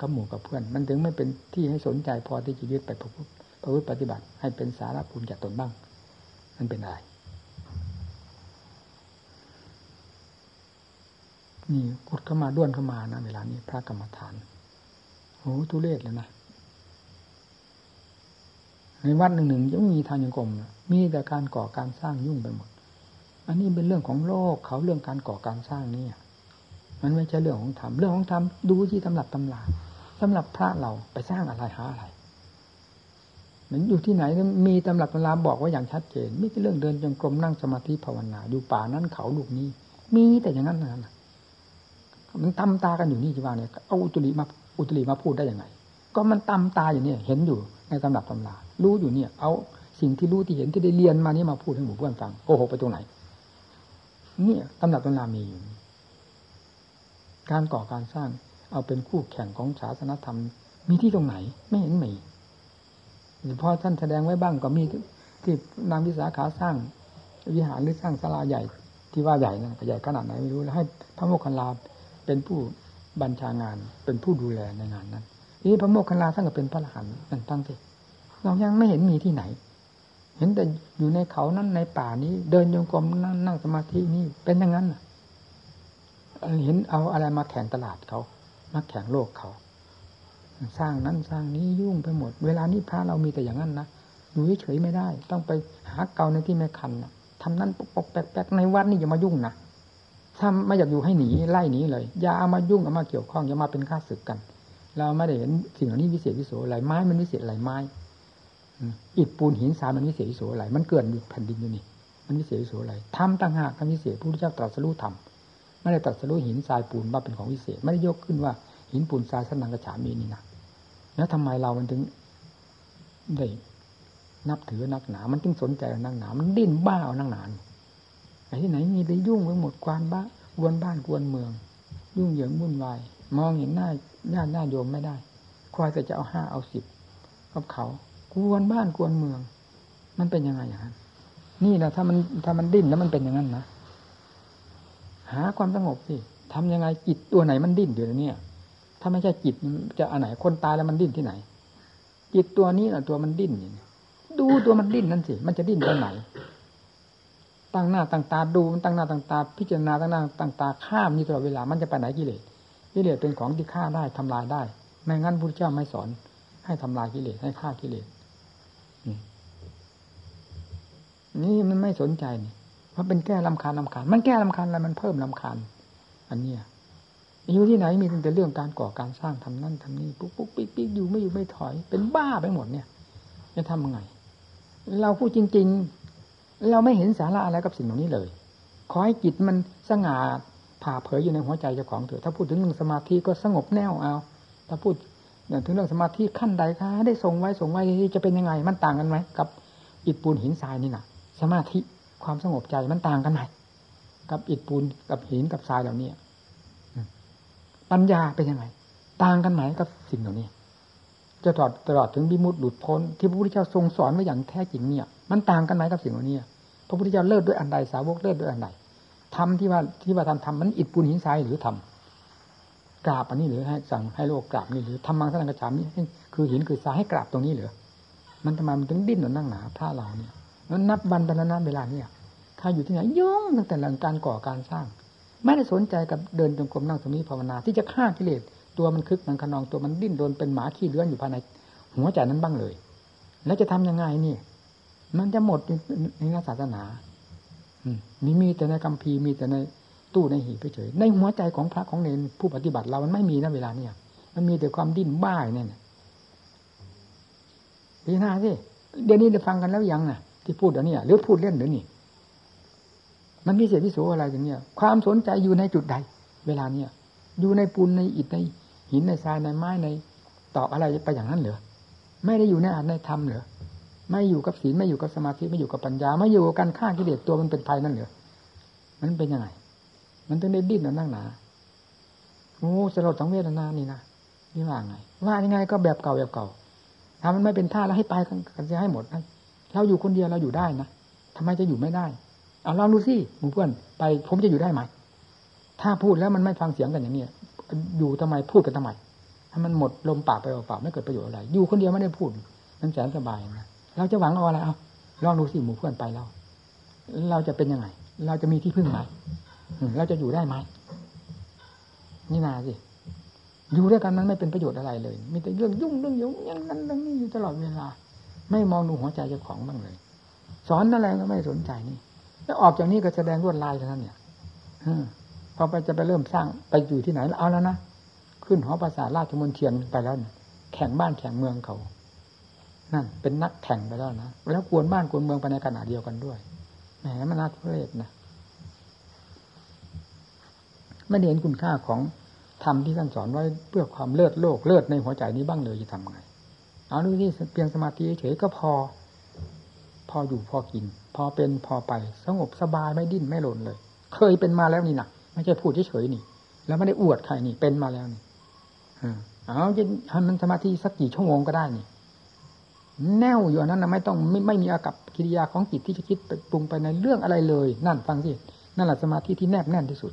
กับหมู่กับเพื่อน มันถึงไม่เป็นที่ให้สนใจพอที่จะยึดไปประพฤติ ประพฤติปฏิบัติ ให้เป็นสาระภูมิจากตนบ้างมันเป็นอะไรนี่กดเข้ามาด้วนเข้ามานะเวลานี้พระกรรมฐานโอ้ทุเรศแล้วนะในวัดหนึ่งหนึ่งยังมีทางยังกรมมีแต่การก่อการสร้างยุ่งไปหมด อันนี้เป็นเรื่องของโลกเขาเรื่องการก่อการสร้างนี่มันไม่ใช่เรื่องของธรรมเรื่องของธรรมดูที่ตำรับตำราสำหรับพระเราไปสร้างอะไรหาอะไร อยู่ที่ไหนมีตำรับตำราบอกว่าอย่างชัดเจนไม่ใช่เรื่องเดินจงกรมนั่งสมาธิภาวนา อยู่ป่านั้นเขาลูกนี้ มีแต่อย่างนั้นนะมันตำตากันอยู่นี่จีว่าเนี่ยเอาอุตริมาอุตริมาพูดได้ยังไง ก็มันตำตาอยู่เนี่ย เห็นอยู่ในตำรับตำรารู้อยู่เนี่ย เอาสิ่งที่รู้ที่เห็นที่ได้เรียนมานี่มาพูดให้หมู่เพื่อนฟังโอ้โหไปตรงไหน เนี่ยตำรับตำรามีอยู่การก่อการสร้าง เอาเป็นคู่แข่งของศาสนธรรม มีที่ตรงไหน ไม่เห็นมี พอท่านแสดงไว้บ้างก็มีที่นางวิสาขาสร้าง วิหารหรือสร้างศาลาใหญ่ที่ว่าใหญ่นะใหญ่ขนาดไหนไม่รู้แล้วให้พระโมคคัลลาเป็นผู้บัญชางานเป็นผู้ดูแลในงานนั้นนี่พระโมคคัลลาท่านก็เป็นพระอรหันต์นั่นตั้งสิเรายังไม่เห็นมีที่ไหน เห็นแต่อยู่ในเขานั้นในป่านี้ เดินโยงกรมนั่งนั่งสมาธินี่เป็นอย่างนั้นเห็นเอาอะไรมาแข่งตลาดเขามาแข่งโลกเขา สร้างนั้นสร้างนี้ยุ่งไปหมด เวลานี้พระเรามีแต่อย่างนั้นนะอยู่เฉยไม่ได้ ต้องไปหาเกาในที่ไม่คันนะทำนั้นปกปกแปลกๆในวัดนี่อย่ามายุ่งนะถ้าไม่อยากอยู่ให้หนีไล่หนีเลย อย่าเอามายุ่งเอามาเกี่ยวข้องอย่ามาเป็นข้าศึกกัน เราไม่ได้เห็นสิ่งเหล่านี้วิเศษวิโสอะไรไม้มันวิเศษอะไรไม้อิฐปูนหินทรายมันวิเศษวิโสอะไรมันเกิดอยู่แผ่นดินอยู่นี่มันวิเศษวิโสอะไรทำต่างหากทำวิเศษพระพุทธเจ้าตรัสรู้ทำไม่ได้ตรัสรู้หินทรายปูนว่าเป็นของวิเศษ ไม่ได้ยกขึ้นว่าหินปูนทรายสนังกระฉามีนี่นะ แล้วทำไมเรามันถึงได้นับถือนักหนา มันจึงสนใจนักหนา มันดิ้นบ้าเอานักหนาไอ้ที่ไหนมีแต่ยุ่งไปหมดกวนบ้ากวนบ้านกวนเมือง ยุ่งเหยิงวุ่นวาย มองเห็นหน้าญาติหน้าโยมไม่ได้คอยแต่จะเอาห้าเอาสิบกับเขากวนบ้านกวนเมือง มันเป็นยังไงอย่างนั้นนี่นะถ้ามันถ้ามันดิ้นแล้วมันเป็นอย่างนั้นนะหาความสงบสิทำยังไงจิตตัวไหนมันดิ้นอยู่เนี่ย ถ้าไม่ใช่จิตจะอันไหนคนตายแล้วมันดิ้นที่ไหน จิตตัวนี้นะตัวมันดิ้นดูตัวมันดิ้นนั่นสิมันจะดิ้นตรงไหน ตั้งหน้าตั้งตาดูมันตั้งหน้าตั้งตา พิจารณาตั้งหน้าตั้งตาข้ามอยู่ตลอดเวลามันจะไปไหนกิเลสกิเลสเป็นของที่ฆ่าได้ทำลายได้ไม่งั้นพระเจ้าไม่สอน ให้ทำลายกิเลสให้ฆ่ากิเลสนี่มันไม่สนใจนี่เพราะเป็นแก้ลำคาญลำคาญ มันแก้ลำคาญอะไรมันเพิ่มลำคาญ อันเนี้ย อยู่ที่ไหนมีแต่เรื่องการก่อการสร้างทำนั่นทำนี่ปุ๊บปุ๊บปิ๊กปิ๊กอยู่ไม่อยู่ไม่ถอย เป็นบ้าไปหมดเนี่ย จะทำยังไง เราพูดจริง ๆ เราไม่เห็นสาระอะไรกับสิ่งเหล่านี้เลย ขอให้จิตมันสง่าผ่าเผยอยู่ในหัวใจเจ้าของเถอะถ้าพูดถึงเรื่องสมาธิก็สงบแน่วเอา ถ้าพูดถึงเรื่องสมาธิขั้นใดคะได้ส่งไว้ส่งไว้จะเป็นยังไง มันต่างกันไหมกับอิฐปูนหินทรายนี่นะสมาธิความสงบใจมันต่างกันไหมกับอิฐปูนกับหินกับทรายเหล่านี้ ปัญญาเป็นยังไง ต่างกันไหมกับสิ่งเหล่านี้ จะตลอดตลอดถึงบิมุตหลุดพ้นที่พระพุทธเจ้าทรงสอนไว้อย่างแท้จริงเนี่ย มันต่างกันไหมกับสิ่งเหล่านี้พระพุทธเจ้าเลิศด้วยอันใดสาวกเลิศด้วยอันใดทำที่ว่าที่ว่าทำทำมันอิดปูนหินทรายหรือทำกราบอันนี้หรือให้สั่งให้โลกกราบนี่หรือทำมังสนังกระฉามนี่คือหินคือทรายให้กราบตรงนี้หรือมันทำไมมันถึงดิ้นหนุนนั่งหนาพระเราเนี่ยแล้วนับวันเป็นนั้นเวลาเนี่ยข้าอยู่ที่ไหนยุ่งตั้งแต่หลังการก่อการสร้าง ไม่ได้สนใจกับเดินจงกรมนั่งสมาธิภาวนา ที่จะฆ่ากิเลสตัวมันคึกมันขนองตัวมันดิ้นโดนเป็นหมาขี้เลื้อนอยู่ภายในหัวใจนั้นบ้างเลย แล้วจะทำยังไงนี่ มันจะหมดในศาสนานี่มีแต่ในกัมพีมีแต่ในตู้ในหีบเฉยในหัวใจของพระของเนรผู้ปฏิบัติเรามันไม่มีนะเวลาเนี่ยมันมีแต่ความดิ้นบ้าเนี่ยพีนาสิเดี๋ยวนี้ได้ฟังกันแล้วยังน่ะที่พูดอันนี้หรือพูดเล่นหรือนี่ มันมีเศษพิโสอะไรอย่างเนี้ยความสนใจอยู่ในจุดใด เวลาเนี้ยอยู่ในปูนในอิฐในหินในทรายในไม้ในตอกอะไรไปอย่างนั้นเหรอไม่ได้อยู่ในอาจในธรรมเหรอไม่อยู่กับศีลไม่อยู่กับสมาธิไม่อยู่กับปัญญา ไม่อยู่กับการฆ่ากิเลสตัวมันเป็นภัยนั่นเหรอมันเป็นยังไง มันต้องได้ดิ้นนั่งหนาโอ้สลดสังเวชนานี่นะนี่ว่าไง ว่ายังไงก็แบบเก่าแบบเก่าถ้ามันไม่เป็นท่าแล้วให้ไปกันจะให้หมดนะเราอยู่คนเดียวเราอยู่ได้นะทำไมจะอยู่ไม่ได้ เอาลองดูสิหมู่เพื่อนไปผมจะอยู่ได้ไหมถ้าพูดแล้วมันไม่ฟังเสียงกันอย่างนี้อยู่ทำไมพูดกันทำไมถ้ามันหมดลมปากไปเปล่าๆไม่เกิดประโยชน์อะไร อยู่คนเดียวไม่ได้พูดมันแสนสบายนะเราจะหวังเอาอะไรเอาลองดูสิหมู่เพื่อนไปเราเราจะเป็นยังไง เราจะมีที่พึ่งไหมเราจะอยู่ได้ไหมนี่นาสิอยู่ด้วยกันนั้นไม่เป็นประโยชน์อะไรเลย มีแต่เรื่องยุ่งเรื่องยุ่งอย่างนั้นเรื่องนี้อยู่ตลอดเวลา ไม่มองดูหัวใจเจ้าของบ้างเลย สอนอะไรก็ไม่สนใจนี่ แล้วออกจากนี้ก็แสดงรวดลายเท่านั้นเนี่ยพอไปจะไปเริ่มสร้างไปอยู่ที่ไหนเอาแล้วนะขึ้นหอประสาทราชมนเทียนไปแล้วแข่งบ้านแข่งเมืองเขา นั่น เป็นนักแข่งไปแล้วนะแล้วกวนบ้านกวนเมืองไปในขณะเดียวกันด้วยแหมมันน่าทุเรศนะไม่เห็นคุณค่าของธรรมที่ท่านสอนไว้เพื่อความเลิศโลกเลิศในหัวใจนี้บ้างเลยจะทำไงเอาดูที่เพียงสมาธิเฉยก็พอ พออยู่พอกิน พอเป็นพอไป สงบสบายไม่ดิ้นไม่หล่นเลย เคยเป็นมาแล้วนี่นะไม่ใช่พูดเฉยๆนี่ แล้วไม่ได้อวดใครนี่เป็นมาแล้วนี่เอาจะให้มันสมาธิสักกี่ชั่วโมงก็ได้นี่ แน่วอยู่นั้นนะไม่ต้องไม่ไม่มีอากับกิริยาของจิตที่จะคิดไปปรุงไปในเรื่องอะไรเลย นั่นฟังสินั่นแหละสมาธิที่แนบแน่นที่สุด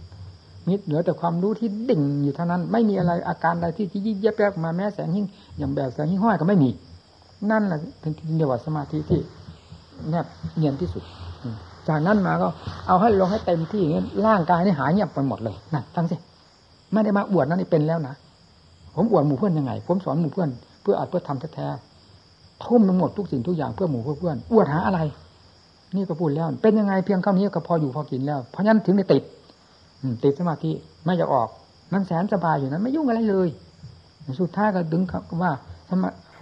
มิเหลือแต่ความรู้ที่ดิ่งอยู่เท่านั้น ไม่มีอะไรอาการใดที่ที่ยิบแยบมาแม้แสงหิ่งอย่างแบบแสงหิ่งห้อยก็ไม่มี นั่นแหละเป็นเรียกว่าสมาธิที่ แนบเนียนที่สุดจากนั้นมาก็เอาให้ลงให้เต็มที่ร่างกายนี่หายเงียบไปหมดเลยนั่นฟังสิไม่ได้มาอวดนั่นนี่เป็นแล้วนะผมอวดหมู่เพื่อนยังไง ผมสอนหมู่เพื่อน เพื่ออัดเพื่อทำแท้ๆทุ่มมันหมดทุกสิ่งทุกอย่างเพื่อหมู่เพื่อเพื่อนอวดหาอะไร นี่ก็พูดแล้ว เป็นยังไงเพียงเท่านี้ก็พออยู่พอกินแล้ว เพราะฉะนั้นถึงได้ติดติดสมาธิไม่จะออกมันแสนสบายอยู่นั้น ไม่ยุ่งอะไรเลยสุดท้ายก็ดึงว่า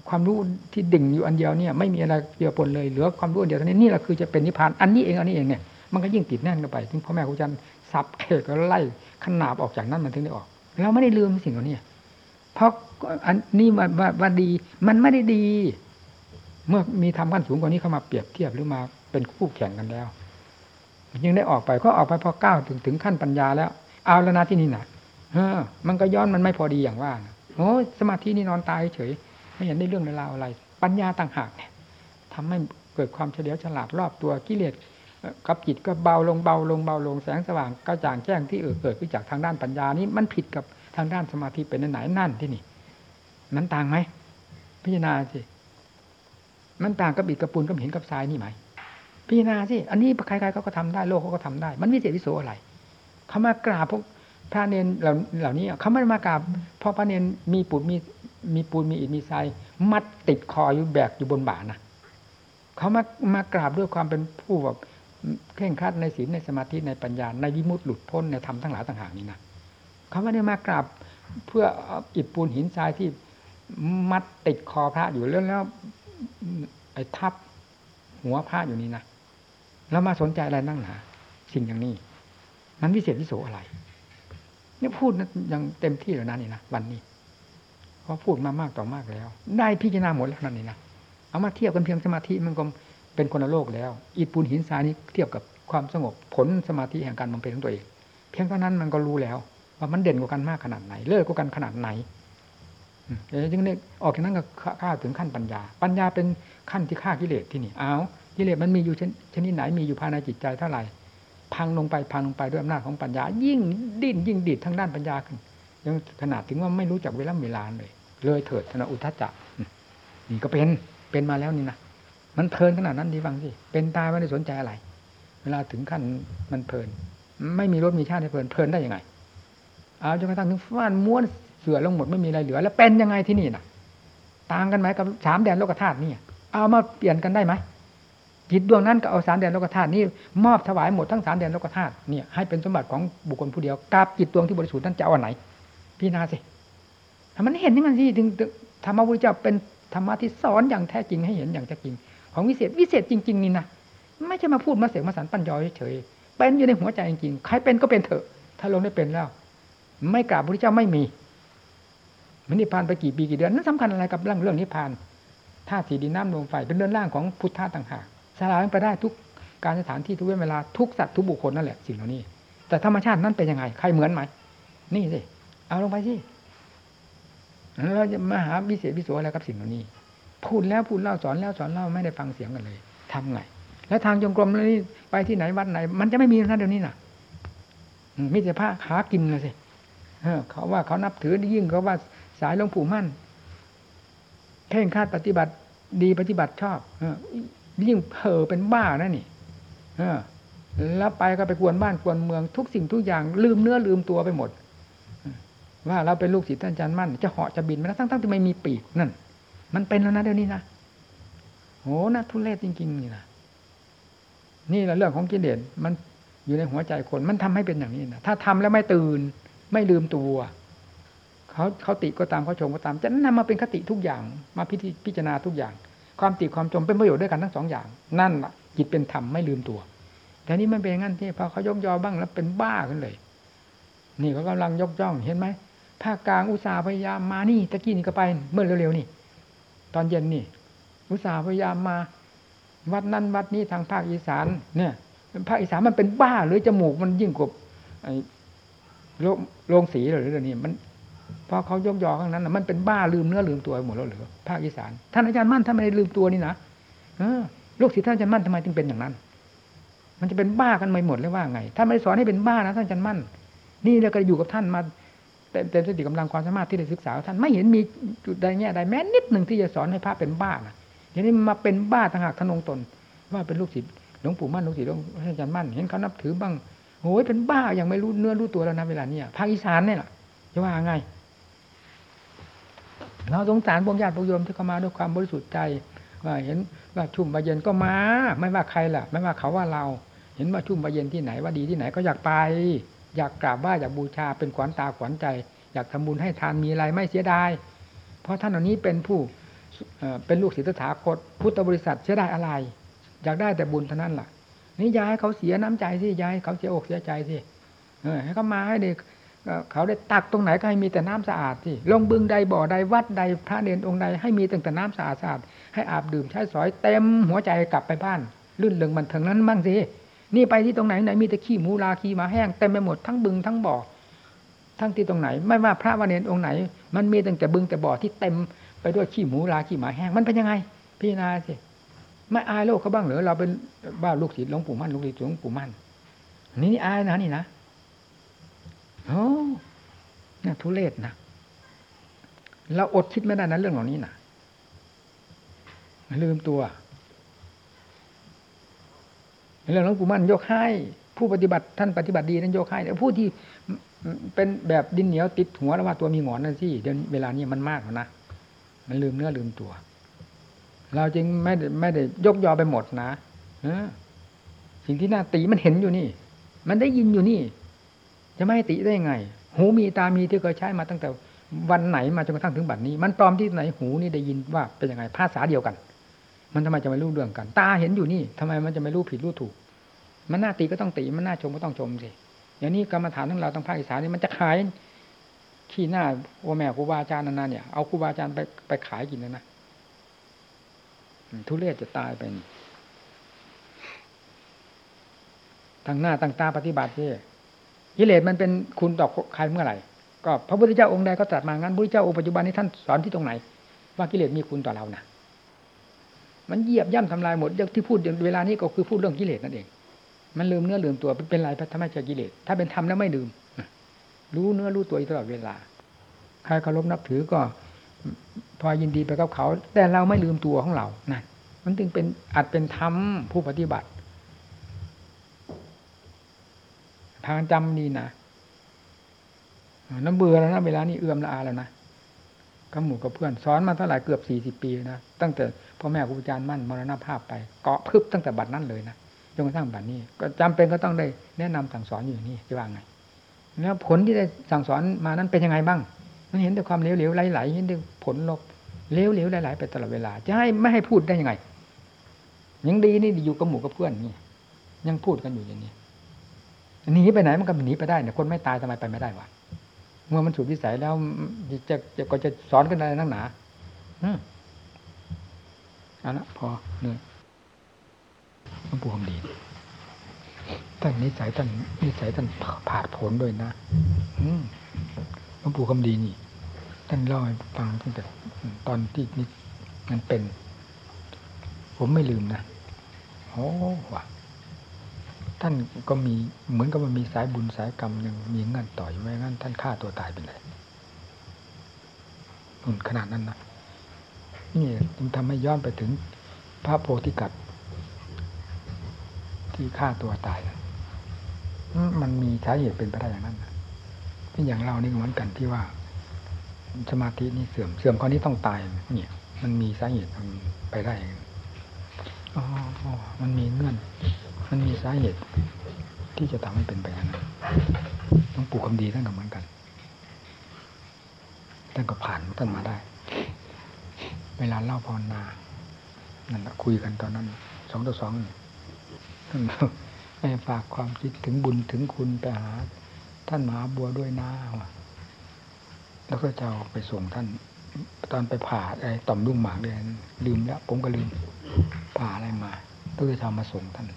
ความรู้ที่ดิ่งอยู่อันเดียวเนี่ยไม่มีอะไรเกี่ยวปนเลยเหลือความรู้อันเดียวเท่านี้นี่แหละคือจะเป็นนิพพานอันนี้เองอันนี้เองเนี่ยมันก็ยิ่งติดแน่นกันไปถึงพ่อแม่ครูอาจารย์สับเขกก็ไล่ขนาบออกจากนั้นมันถึงได้ออก เราไม่ได้ลืมสิ่งเหล่านี้เพราะอันนี้ว่าว่าดี มันไม่ได้ดี เมื่อมีทำขั้นสูงกว่านี้เข้ามาเปรียบเทียบหรือมาเป็นคู่แข่งกันแล้วยังได้ออกไปก็ออกไปพอก้าวถึงถึงขั้นปัญญาแล้ว เอาแล้วนะที่นี่นะเออ มันก็ย้อนมันไม่พอดีอย่างว่าโอ้สมาธินี่นอนตายเฉย ไม่เห็นได้เรื่องในราวอะไร ปัญญาต่างหากเนี่ยทำให้เกิดความเฉลียวฉลาดรอบตัวกิเลสกับจิตก็เบาลงเบาลงเบาลงแสงสว่างกระจ่างแจ้งที่เกิดขึ้นจากทางด้านปัญญานี้มันผิดกับทางด้านสมาธิเป็นไหนนั่นที่นี่นั้นต่างไหมพิจารณาสิมันต่างกับอิฐกับปูนกับหินกับทรายนี่ไหมพิจารณาสิอันนี้ใครๆเขาก็ทำได้โลกเขาก็ทำได้ มันวิเศษวิโสอะไรเขามากราบพวกพระเนนเหล่านี้เขาไม่ได้มากราบเพราะพระเนนมีปูนมี มีปูนมีอิฐมีทรายมัดติดคออยู่แบกอยู่บนบ่านะเขามามากราบด้วยความเป็นผู้แบบเคร่งครัดในศีลในสมาธิในปัญญาในวิมุตติหลุดพ้นในธรรมทั้งหลายต่างหากนี้นะเขาไม่ได้มากราบเพื่ออิฐปูนหินทรายที่มัดติดคอพระอยู่แล้วแล้วไอ้ทับหัวพระอยู่นี่นะแล้วมาสนใจอะไรนั่งหนาสิ่งอย่างนี้ มันวิเศษวิโสอะไรนี่พูดนะยังเต็มที่แล้วนะนี่นะวันนี้ เพราะพูดมามากต่อมากแล้ว ได้พิจารณาหมดแล้วนั่นนี่นะเอามาเทียบกันเพียงสมาธิมันก็เป็นคนละโลกแล้ว อิฐปูนหินทรายนี้เทียบกับความสงบผลสมาธิแห่งการบำเพ็ญของตัวเอง เพียงเท่านั้นมันก็รู้แล้ว ว่ามันเด่นกว่ากันมากขนาดไหน เลิศกว่ากันขนาดไหนเดี๋ยวจึงเนี่ยออกจากนั้นก็ข้าถึงขั้นปัญญา ปัญญาเป็นขั้นที่ฆ่ากิเลสที่นี่เอากิเลสมันมีอยู่ชนิดไหนมีอยู่ภายในจิตใจเท่าไหร่พังลงไปพังลงไปด้วยอำนาจของปัญญา ยิ่งดิ้นยิ่งดิดทางด้านปัญญาขึ้นยังขนาดถึงว่าไม่รู้จักเวลาเวลาเลย เลยเถิดธนอุทจจะนี่ก็เป็นเป็นมาแล้วนี่นะมันเพลินขนาดนั้นดีฟังสิเป็นตายไม่ได้สนใจอะไร เวลาถึงขั้นมันเพลิน ไม่มีรถมีชาติให้เพลินเพลินได้ยังไง เอาจนกระทั่งถึงฟ้านม้วนเสือลงหมดไม่มีอะไรเหลือ แล้วเป็นยังไงที่นี่นะต่างกันไหมกับสามแดนโลกธาตุนี่เอามาเปลี่ยนกันได้ไหมจิตดวงนั้นก็เอาสามแดนโลกธาตุนี่มอบถวายหมดทั้งสามแดนโลกธาตุเนี่ยให้เป็นสมบัติของบุคคลผู้เดียวกับจิตดวงที่บริสุทธิ์นั้นจะเอาอันไหนพี่นาสิ มันเห็นนี่มันสิถึงธรรมะพุทธเจ้าเป็นธรรมะที่สอนอย่างแท้จริงให้เห็นอย่างแท้จริง ของวิเศษวิเศษจริง ๆ นี่นะไม่ใช่มาพูดมาเสกมาสรรปัญญาเฉยๆเป็นอยู่ในหัวใจจริงๆใครเป็นก็เป็นเถอะ ถ้าลงได้เป็นแล้ว ไม่กราบพระพุทธเจ้าไม่มีมันนิพพานไปกี่ปีกี่เดือนนั้นสำคัญอะไรกับเรื่องเรื่องนิพพานธาตุสีดินน้ำลมไฟเป็นเรื่องร่างของพุทธะต่างหากสลายไปได้ทุกการสถานที่ทุกเวลาทุกสัตว์ทุกบุคคลนั่นแหละสิ่งเหล่านี้ แต่ธรรมชาตินั้นเป็นยังไง ใครเหมือนไหมนี่สิเอาลงไปสิ เราจะมาหาวิเศษวิโสอะไรกับสิ่งเหล่านี้ พูดแล้วพูดเล่าสอนแล้วสอนเล่าไม่ได้ฟังเสียงกันเลยทำไง แล้วทางจงกรมนี่ไปที่ไหนวัดไหน มันจะไม่มีนะเดี๋ยวนี้น่ะมิแต่ผ้าขากินเลยสิเขาว่าเขานับถือยิ่งเขาว่าสายหลวงปู่มั่นเพ่งคาดปฏิบัติดีปฏิบัติชอบยิ่งเผลอเป็นบ้านะนี่แล้วไปก็ไปกวนบ้านกวนเมืองทุกสิ่งทุกอย่าง ลืมเนื้อลืมตัวไปหมด ว่าเราเป็นลูกศิษย์ท่านอาจารย์มั่น จะเหาะจะบินมาทั้งทั้งที่ไม่มีปีกนั่น มันเป็นแล้วนะเดี๋ยวนี้นะโหนะทุเรศจริง ๆ นี่นะนี่แหละเรื่องของกิเลสมันอยู่ในหัวใจคนมันทำให้เป็นอย่างนี้นะถ้าทำแล้วไม่ตื่น ไม่ลืมตัวเขาเขาติก็ตามเขาชมก็ตาม จะนำมาเป็นคติทุกอย่าง มาพิพจารณาทุกอย่าง ความติความชมเป็นประโยชน์ด้วยกันทั้งสองอย่าง นั่นแหละจิตเป็นธรรมไม่ลืมตัว แต่นี้มันเป็นงั้นที่พอเขายกยอบ้างแล้วเป็นบ้าขึ้นเลย นี่เขากำลังยกย่องเห็นไหม ภาคกลางอุตสาห์พยายามมานี่ตะกี้นี่ก็ไป เมื่อเร็วๆนี่ ตอนเย็นนี่ อุตสาห์พยายามมา วัดนั้นวัดนี้ทางภาคอีสาน เนี่ยภาคอีสานมันเป็นบ้าหรือจมูกมันยิ่งกว่าไอ้โรงสีหรือเรื่องนี้มันพอเขายกยอข้างนั้นมันเป็นบ้าลืมเนื้อลืมตัวหมดแล้วหรือภาคอีสานท่านอาจารย์มั่นท่านไม่ได้ลืมตัวนี่นะเออลูกศิษย์ท่านอาจารย์มั่นทำไมจึงเป็นอย่างนั้น มันจะเป็นบ้ากันไปหมดเลยว่าไงท่านไม่ได้สอนให้เป็นบ้านะท่านอาจารย์มั่น นี่เราก็อยู่กับท่านมา เต็มสติกำลังความสามารถที่ได้ศึกษาท่านไม่เห็นมีจุดใดแง่ใดแม้นิดหนึ่งที่จะสอนให้พระเป็นบ้านะทีนี้มาเป็นบ้าต่างหากทนงตน ว่าเป็นลูกศิษย์หลวงปู่มั่นหลวงศิษย์หลวงอาจารย์มั่นเห็นเขานับถือบ้างโอ้ยเป็นบ้าอย่างไม่รู้เนื้อรู้ตัวแล้วนะเวลาเนี้ยภาคอีสานเนี่ยแหละจะว่าไงเราสงสารพวกญาติพวกโยมที่เข้ามาด้วยความบริสุทธิ์ใจว่าเห็นว่าชุ่มบาเย็นก็มา ไม่ว่าใครล่ะ ไม่ว่าเขาว่าเรา เห็นว่าชุ่มบาเย็นที่ไหนว่าดีที่ไหนก็อยากไป อยากกราบไหว้อยากบูชาเป็นขวัญตาขวัญใจ อยากทำบุญให้ทานมีอะไรไม่เสียดาย เพราะท่านเหล่านี้เป็นผู้เป็นลูกศิษย์ถาคต พุทธบริษัทเสียดายอะไร อยากได้แต่บุญเท่านั้นล่ะนี่ย้ายเขาเสียน้ำใจสิย้ายเขาเสียอกเสียใจสิให้เขามาให้เด็กเขาได้ตักตรงไหนก็ให้มีแต่น้ำสะอาดที่ลงบึงใดบ่อใดวัดใดพระเนรองค์ใดให้มีแต่น้ำสะอาดสะอาดให้อาบดื่มใช้สอยเต็มหัวใจกลับไปบ้าน ลื่นเริงบันเทิงนั้นมั่งสิ นี่ไปที่ตรงไหนไหนมีแต่ขี้หมูลาขี้มาแห้งเต็มไปหมดทั้งบึงทั้งบ่อทั้งที่ตรงไหน ไม่ว่าพระวันเนรองค์ไหน มันมีตั้งแต่บึงแต่บ่อที่เต็มไปด้วยขี้หมูลาขี้หมาแห้งมันเป็นยังไงพี่นาสิไม่อายโลกเขาบ้างเหรอเราเป็นบ้าลูกศิษย์หลวงปู่มั่นลูกศิษย์หลวงปู่มั่นนี่นี่อายนะนี่นะโอ้เนี่ยทุเรศนะเราอดคิดไม่ได้นะเรื่องเหล่านี้นะลืมตัว เรื่องหลวงปู่มั่นยกให้ผู้ปฏิบัติท่านปฏิบัติดีนั้นยกให้แต่ผู้ที่เป็นแบบดินเหนียวติดหัวแล้วว่าตัวมีหงอนนั่นสิเดี๋ยวเวลานี้มันมากแล้วนะมันลืมเนื้อลืมตัว เราจึงไม่ได้ไม่ได้ยกยอไปหมดนะสิ่งที่น่าติมันเห็นอยู่นี่ มันได้ยินอยู่นี่ จะไม่ติได้ยังไง หูมีตามีที่เคยใช้มาตั้งแต่วันไหนมาจนกระทั่งถึงบัดนี้ มันปลอมที่ไหนหูนี่ได้ยินว่าเป็นยังไงภาษาเดียวกัน มันทำไมจะไม่รู้เรื่องกัน ตาเห็นอยู่นี่ทำไมมันจะไม่รู้ผิดรู้ถูก มันน่าตีก็ต้องตี มันน่าชมก็ต้องชมสิอย่างนี้กรรมฐานของเราต้งภาคอีสานนี่มันจะขายขี้หน้าว่าแม่ครูบาอาจารย์นานๆเนี่ยเอาครูบาอาจารย์ไปไปขายกินนะนะทุเรศจะตายเป็นตั้งหน้าตั้งตาปฏิบัติที่กิเลสมันเป็นคุณต่อใครเมื่อไหร่ก็พระพุทธเจ้าองค์ใดก็ตรัสมางั้นพระพุทธเจ้าองค์ปัจจุบันนี้ท่านสอนที่ตรงไหน ว่ากิเลสมีคุณต่อเรานะ มันเหยียบย่ำทำลายหมดที่พูดเวลานี้ก็คือพูดเรื่องกิเลสนั่นเอง มันลืมเนื้อลืมตัวเป็นไรทำให้เจอกิเลส ถ้าเป็นธรรมแล้วไม่ลืม รู้เนื้อรู้ตัวตลอดเวลา ใครเคารพนับถือก็พอยินดีไปกับเขา แต่เราไม่ลืมตัวของเรานั่นมันจึงเป็นอาจเป็นธรรมผู้ปฏิบัติทางจำดีนะน้ำเบื่อแล้วนะเวลานี้เอื้อมละอาแล้วนะกับหมู่กับเพื่อนสอนมาเท่าไหร่เกือบสี่สิบปีนะตั้งแต่ พ่อแม่ครูอาจารย์มั่นมรณภาพไปเกาะพึบตั้งแต่บัดนั้นเลยนะจนกระทั่งบัดนี้ ก็จำเป็นก็ต้องได้แนะนำสั่งสอนอยู่นี่จะว่าไงแล้วผลที่ได้สั่งสอนมานั้นเป็นยังไงบ้างมันเห็นแต่ความเหลวๆไหลๆเห็นแต่ผลลบเหลวๆไหลๆไปตลอดเวลา จะให้ไม่ให้พูดได้ยังไงยังดีนี่อยู่กับหมู่กับเพื่อนนี่ยังพูดกันอยู่อย่างนี้หนีไปไหนมันก็หนีไปได้เนี่ยคนไม่ตายทำไมไปไม่ได้วะเมื่อมันสุดวิสัยแล้วจะจะก็จะสอนกันอะไรนักหนา อืม เอาละพอเนื่อยหลวงปู่คำดีท่านนิสัยท่านนิสัยท่านผาดผลด้วยนะอืมหลวงปู่คำดีนี่ท่านเล่าให้ฟังตั้งแต่ตอนที่นี่มันเป็น ผมไม่ลืมนะโอ้ว่ะท่านก็มีเหมือนกับมันมีสายบุญสายกรรมยังมีเงื่อนต่ออยู่ไม่งั้น ท่านฆ่าตัวตายไปเลยนุ่นขนาดนั้นนะ นี่จึงทำให้ย้อนไปถึงพระโพธิกัตที่ฆ่าตัวตาย มันมีสาเหตุเป็นไปได้อย่างนั้นที่อย่างเรานี่เหมือนกันที่ว่า สมาธินี่เสื่อมเสื่อมข้อนี้ต้องตายเนี่ยมันมีสาเหตุไปได้อ๋อมันมีเงื่อน มันมีสาเหตุ ที่จะทำให้เป็นไปอย่างนั้นต้องปลูกคำดีท่านก็เหมือนกันท่านก็ผ่านท่านมาได้ เวลาเล่าภาวนานั่นแหละคุยกันตอนนั้นสองต่อสองท่านให้ฝากความคิดถึงบุญถึงคุณไปหา ท่านมหาบัวด้วยนะแล้วก็จะเอาไปส่งท่าน ตอนไปผ่าไอ้ต่อมรุ่มหมากเลยลืมแล้วผมก็ลืมผ่าอะไรมาต้องจะทำมาส่งท่าน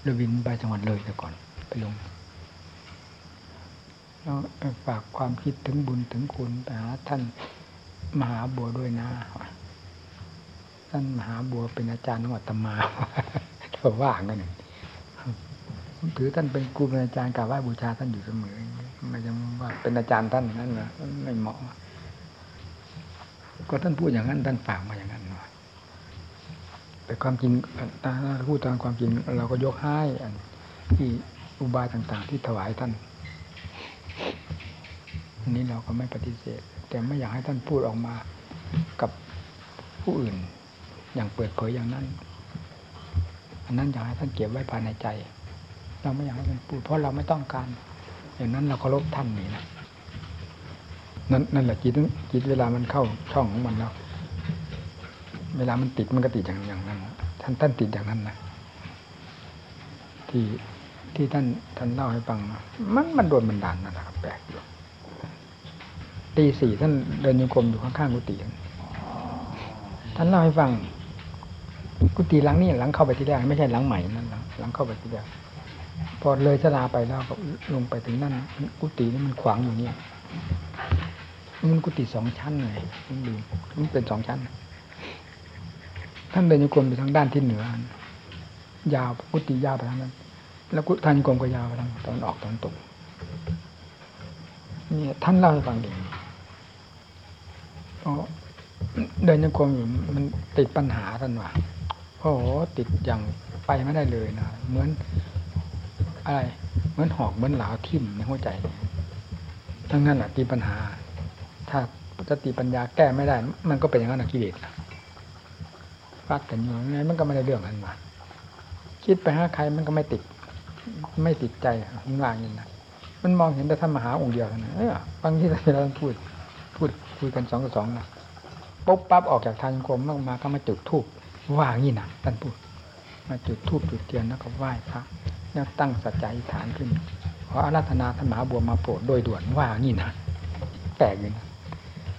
เรือบินไปจังหวัดเลยแต่ก่อนไปลงแล้วฝากความคิดถึงบุญถึงคุณไปหาท่าน มหาบัวด้วยนะท่านมหาบัวเป็นอาจารย์ของอาตมาเราว่างกันหนึ่งถือท่านเป็นครูเป็นอาจารย์กราบไหว้บูชาท่านอยู่เสมอไม่ยังว่าเป็นอาจารย์ท่านนั่นนะไม่เหมาะ ก็ท่านพูดอย่างนั้นท่านฝากมาอย่างนั้นแต่ความจริงถ้าพูดตามความจริง เราก็ยกให้อันที่อุบายต่าง ๆ ที่ถวายท่านอันนี้เราก็ไม่ปฏิเสธ แต่ไม่อยากให้ท่านพูดออกมากับผู้อื่น อย่างเปิดเผยอย่างนั้น อันนั้นอยากให้ท่านเก็บไว้ภายในใจ เราไม่อยากให้ท่านพูดเพราะเราไม่ต้องการ อย่างนั้นเราเคารพท่านนี่นะนั่นนั่นแหละจิตจิตเวลามันเข้าช่องของมันแล้วเวลามันติดมันก็ติดอย่างอย่างนั้นท่านท่านติดอย่างนั้นนะที่ที่ท่านท่านเล่าให้ฟัง มันมันโดนบันดาลนั่นแหละครับแปลกอยู่ ตีสี่ท่านเดินโยกรมอยู่ข้างๆกุฏิท่านเล่าให้ฟัง กุฏิหลังนี้หลังเข้าไปที่แรกไม่ใช่หลังใหม่นั่นหลังเข้าไปที่แรกพอเลยชลาไปแล้วก็ลงไปถึงนั่นกุฏินี่มันขวางอยู่นี่มันกุฏิสองชั้นไงมันลืมมันเป็นสองชั้น ท่านเดินโยกรมอยู่ทางด้านที่เหนือยาวกุฏิยาวไปทางนั้น แล้วกุฏิทานโยกรมก็ยาวไปทางตอนออกตอนตกนี่ท่านเล่าให้ฟังเอง เดินโยกรมอยู่มันติดปัญหาท่านว่าโอ้โหติดอย่างไปไม่ได้เลยนะเหมือนอะไร เหมือนหอกเหมือนหลาทิ่มในหัวใจ ทั้งนั้นแหละตีปัญหา ถ้าสติปัญญาแก้ไม่ได้ มันก็เป็นอย่างนั้นกิเลสนะฟัดกันอยู่ไงมันก็ไม่ได้เรื่องนั้นมาคิดไปหาใครมันก็ไม่ติด ไม่ติดใจมันว่าอย่างนี้นะมันมองเห็นแต่ท่านมหาองค์เดียวเท่านั้นเออบางที่เราพูดพูด คุยกันสองกับสองนะปุ๊บปั๊บออกจากทางกรมมากมาก็มาจุดทูบว่างี้นะท่านพูดมาจุดทูบจุดเทียนแล้วก็ไหว้พระแล้วตั้งสัจจะอธิษฐานขึ้นขออาราธนาท่านมาบัวมาโปรดโดยด่วนว่างี้นะแปลกอยู่นะ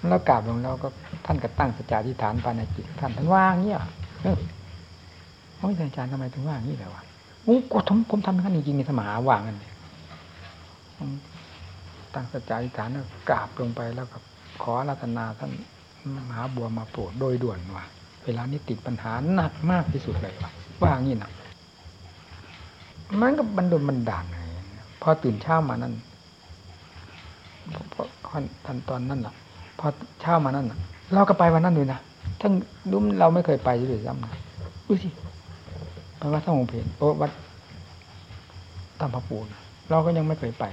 แล้วกราบลงแล้วก็ท่านก็ตั้งสัจจะอธิษฐานภายในจิตท่านท่านว่างี้อะเออโอ้ยอาจารย์ทำไมถึงว่างี้เลยวะโอ้ก็ผมผมทำอย่างนั้นจริงๆในสมาว่างันตั้งสัจจะอธิษฐานแล้วกราบลงไปแล้วก็ ขอราธนาท่านมหาบัวมาโปรดโดยด่วนว่าเวลานี้ติดปัญหาหนักมากที่สุดเลยว่ะว่างี้นะมันก็บันดลบันดาลไงพอตื่นเช้ามานั่นพอทันตอนนั้นล่ะ พอเช้ามานั่นเราก็ไปวันนั้นเลยนะทั้งรู้เราไม่เคยไปเลยซ้ำนะดูสิไปวัดท่าองเพนโอ้วัดตามพระปูนเราก็ยังไม่เคยไป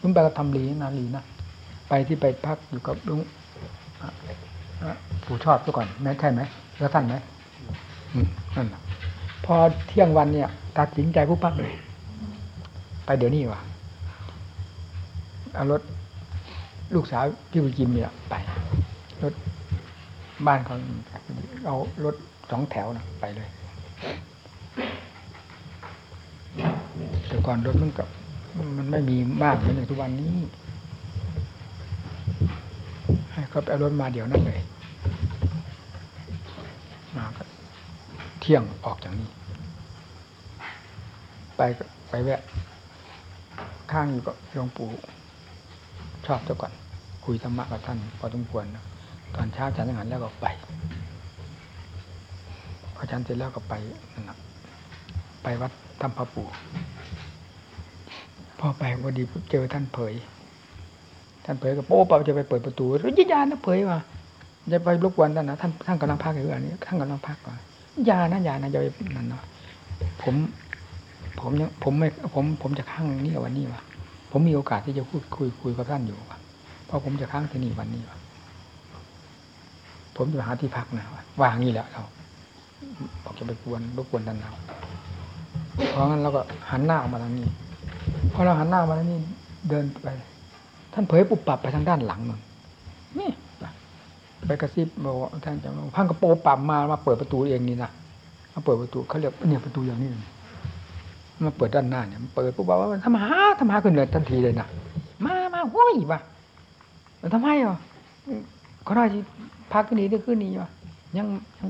รุ่นไปก็ทำลีนาลีนะ ไปที่ไปพักอยู่กับลุงผู้ชอบซะก่อนแม่ใช่ไหมแล้วท่านไหมนั่นพอเที่ยงวันเนี่ย ตัดสินใจผู้พักเลย ไปเดี๋ยวนี้วะเอารถลูกสาวพี่บุญจิมเนี่ยไป รถบ้านเขาเอารถสองแถวนะไปเลยแต่ก่อนรถมันกับ มันไม่มีมากเหมือนอย่างทุกวันนี้ ให้เขาไปเอารถมาเดี๋ยวนั้นเลย มาก็เที่ยงออกจากนี้ ไปไปแวะ ข้างอยู่ก็หลวงปู่ชอบเจ้าก่อน คุยธรรมะกับท่านพอสมควรนะตอนเช้าฉันอาหารแล้วก็ไปพอฉันเสร็จแล้วก็ไปนั่นะไปวัดถ้ำพระปู่พอไปพอดีเจอท่านเผย ท่านเผยก็โป๊ะปจะไปเปิดประตูรยิยานะเผยว่าจะไปรบกวนท่านนะท่านท่านกำลังพักอยู่อันนี้ท่านกำลังพักก่อนยานะยานะอย่าไปนั่นเนาะผมผมยังผมไม่ผมผมจะข้างนี่วันนี้วะผมมีโอกาสที่จะพูดคุยคุยกับท่านอยู่วะเพราะผมจะข้างที่นี่วันนี้วะผมจะหาที่พักนะวางนี่แหละเราบอกจะไปกวนรบกวนท่านเราเพราะงั้นเราก็หันหน้าออกมาทางนี้พอเราหันหน้ามาทางนี้เดินไป ท่านเผยปุบปับไปทางด้านหลังมันนี่ไปกระซิบบอกว่าท่านจะพังกระโปงปับมามาเปิดประตูเองนี่นะมาเปิดประตูเขาเรียกเนี่ยประตูอย่างนี้มาเปิดด้านหน้าเนี่ยเปิดปุ๊บบอกว่าทำมาทำมาขึ้นเลยทันทีเลยนะมามาห้วยว่ะทำไมอะเขาได้พักที่นี่ได้ขึ้นนี่วะยังยัง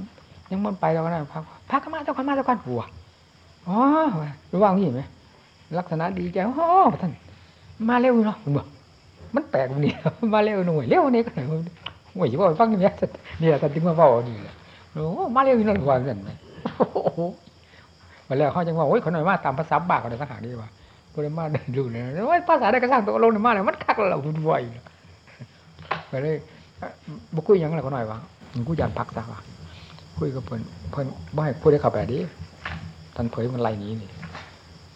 ยังมันไปเราก็ได้พักพักกันมาเจ้ากันมาเจ้ากันหัวอ๋อรู้ว่างี้ไหมลักษณะดีใจโอ้ท่านมาเร็วเนาะผมบอก มันแปลกตรงนี้มาเร็วหน่วยเร็วนี่ก็หน่อยโอ้ยว่าฟังนี่แม่เนี่ยท่านถึงมาเฝ้าดีเลยโอ้มาเร็วนี่ว่ากันไหมมาแล้วเขาจังว่าโอ้ยขาหน่อยมาตามภาษาบากอะไรต่างหากดีว่าพอมาเดินดูเลยว่าภาษาใดก็สร้างตัวลงมาเลยมันคักเราดูบ่อยก็เลยบุคุยยังไงเขาหน่อยวะกูยากพักซะวะคุยกับเพิ่นเพิ่นบ่ให้พูดได้เข้าไปดิท่านเผยมันไรนี้นี่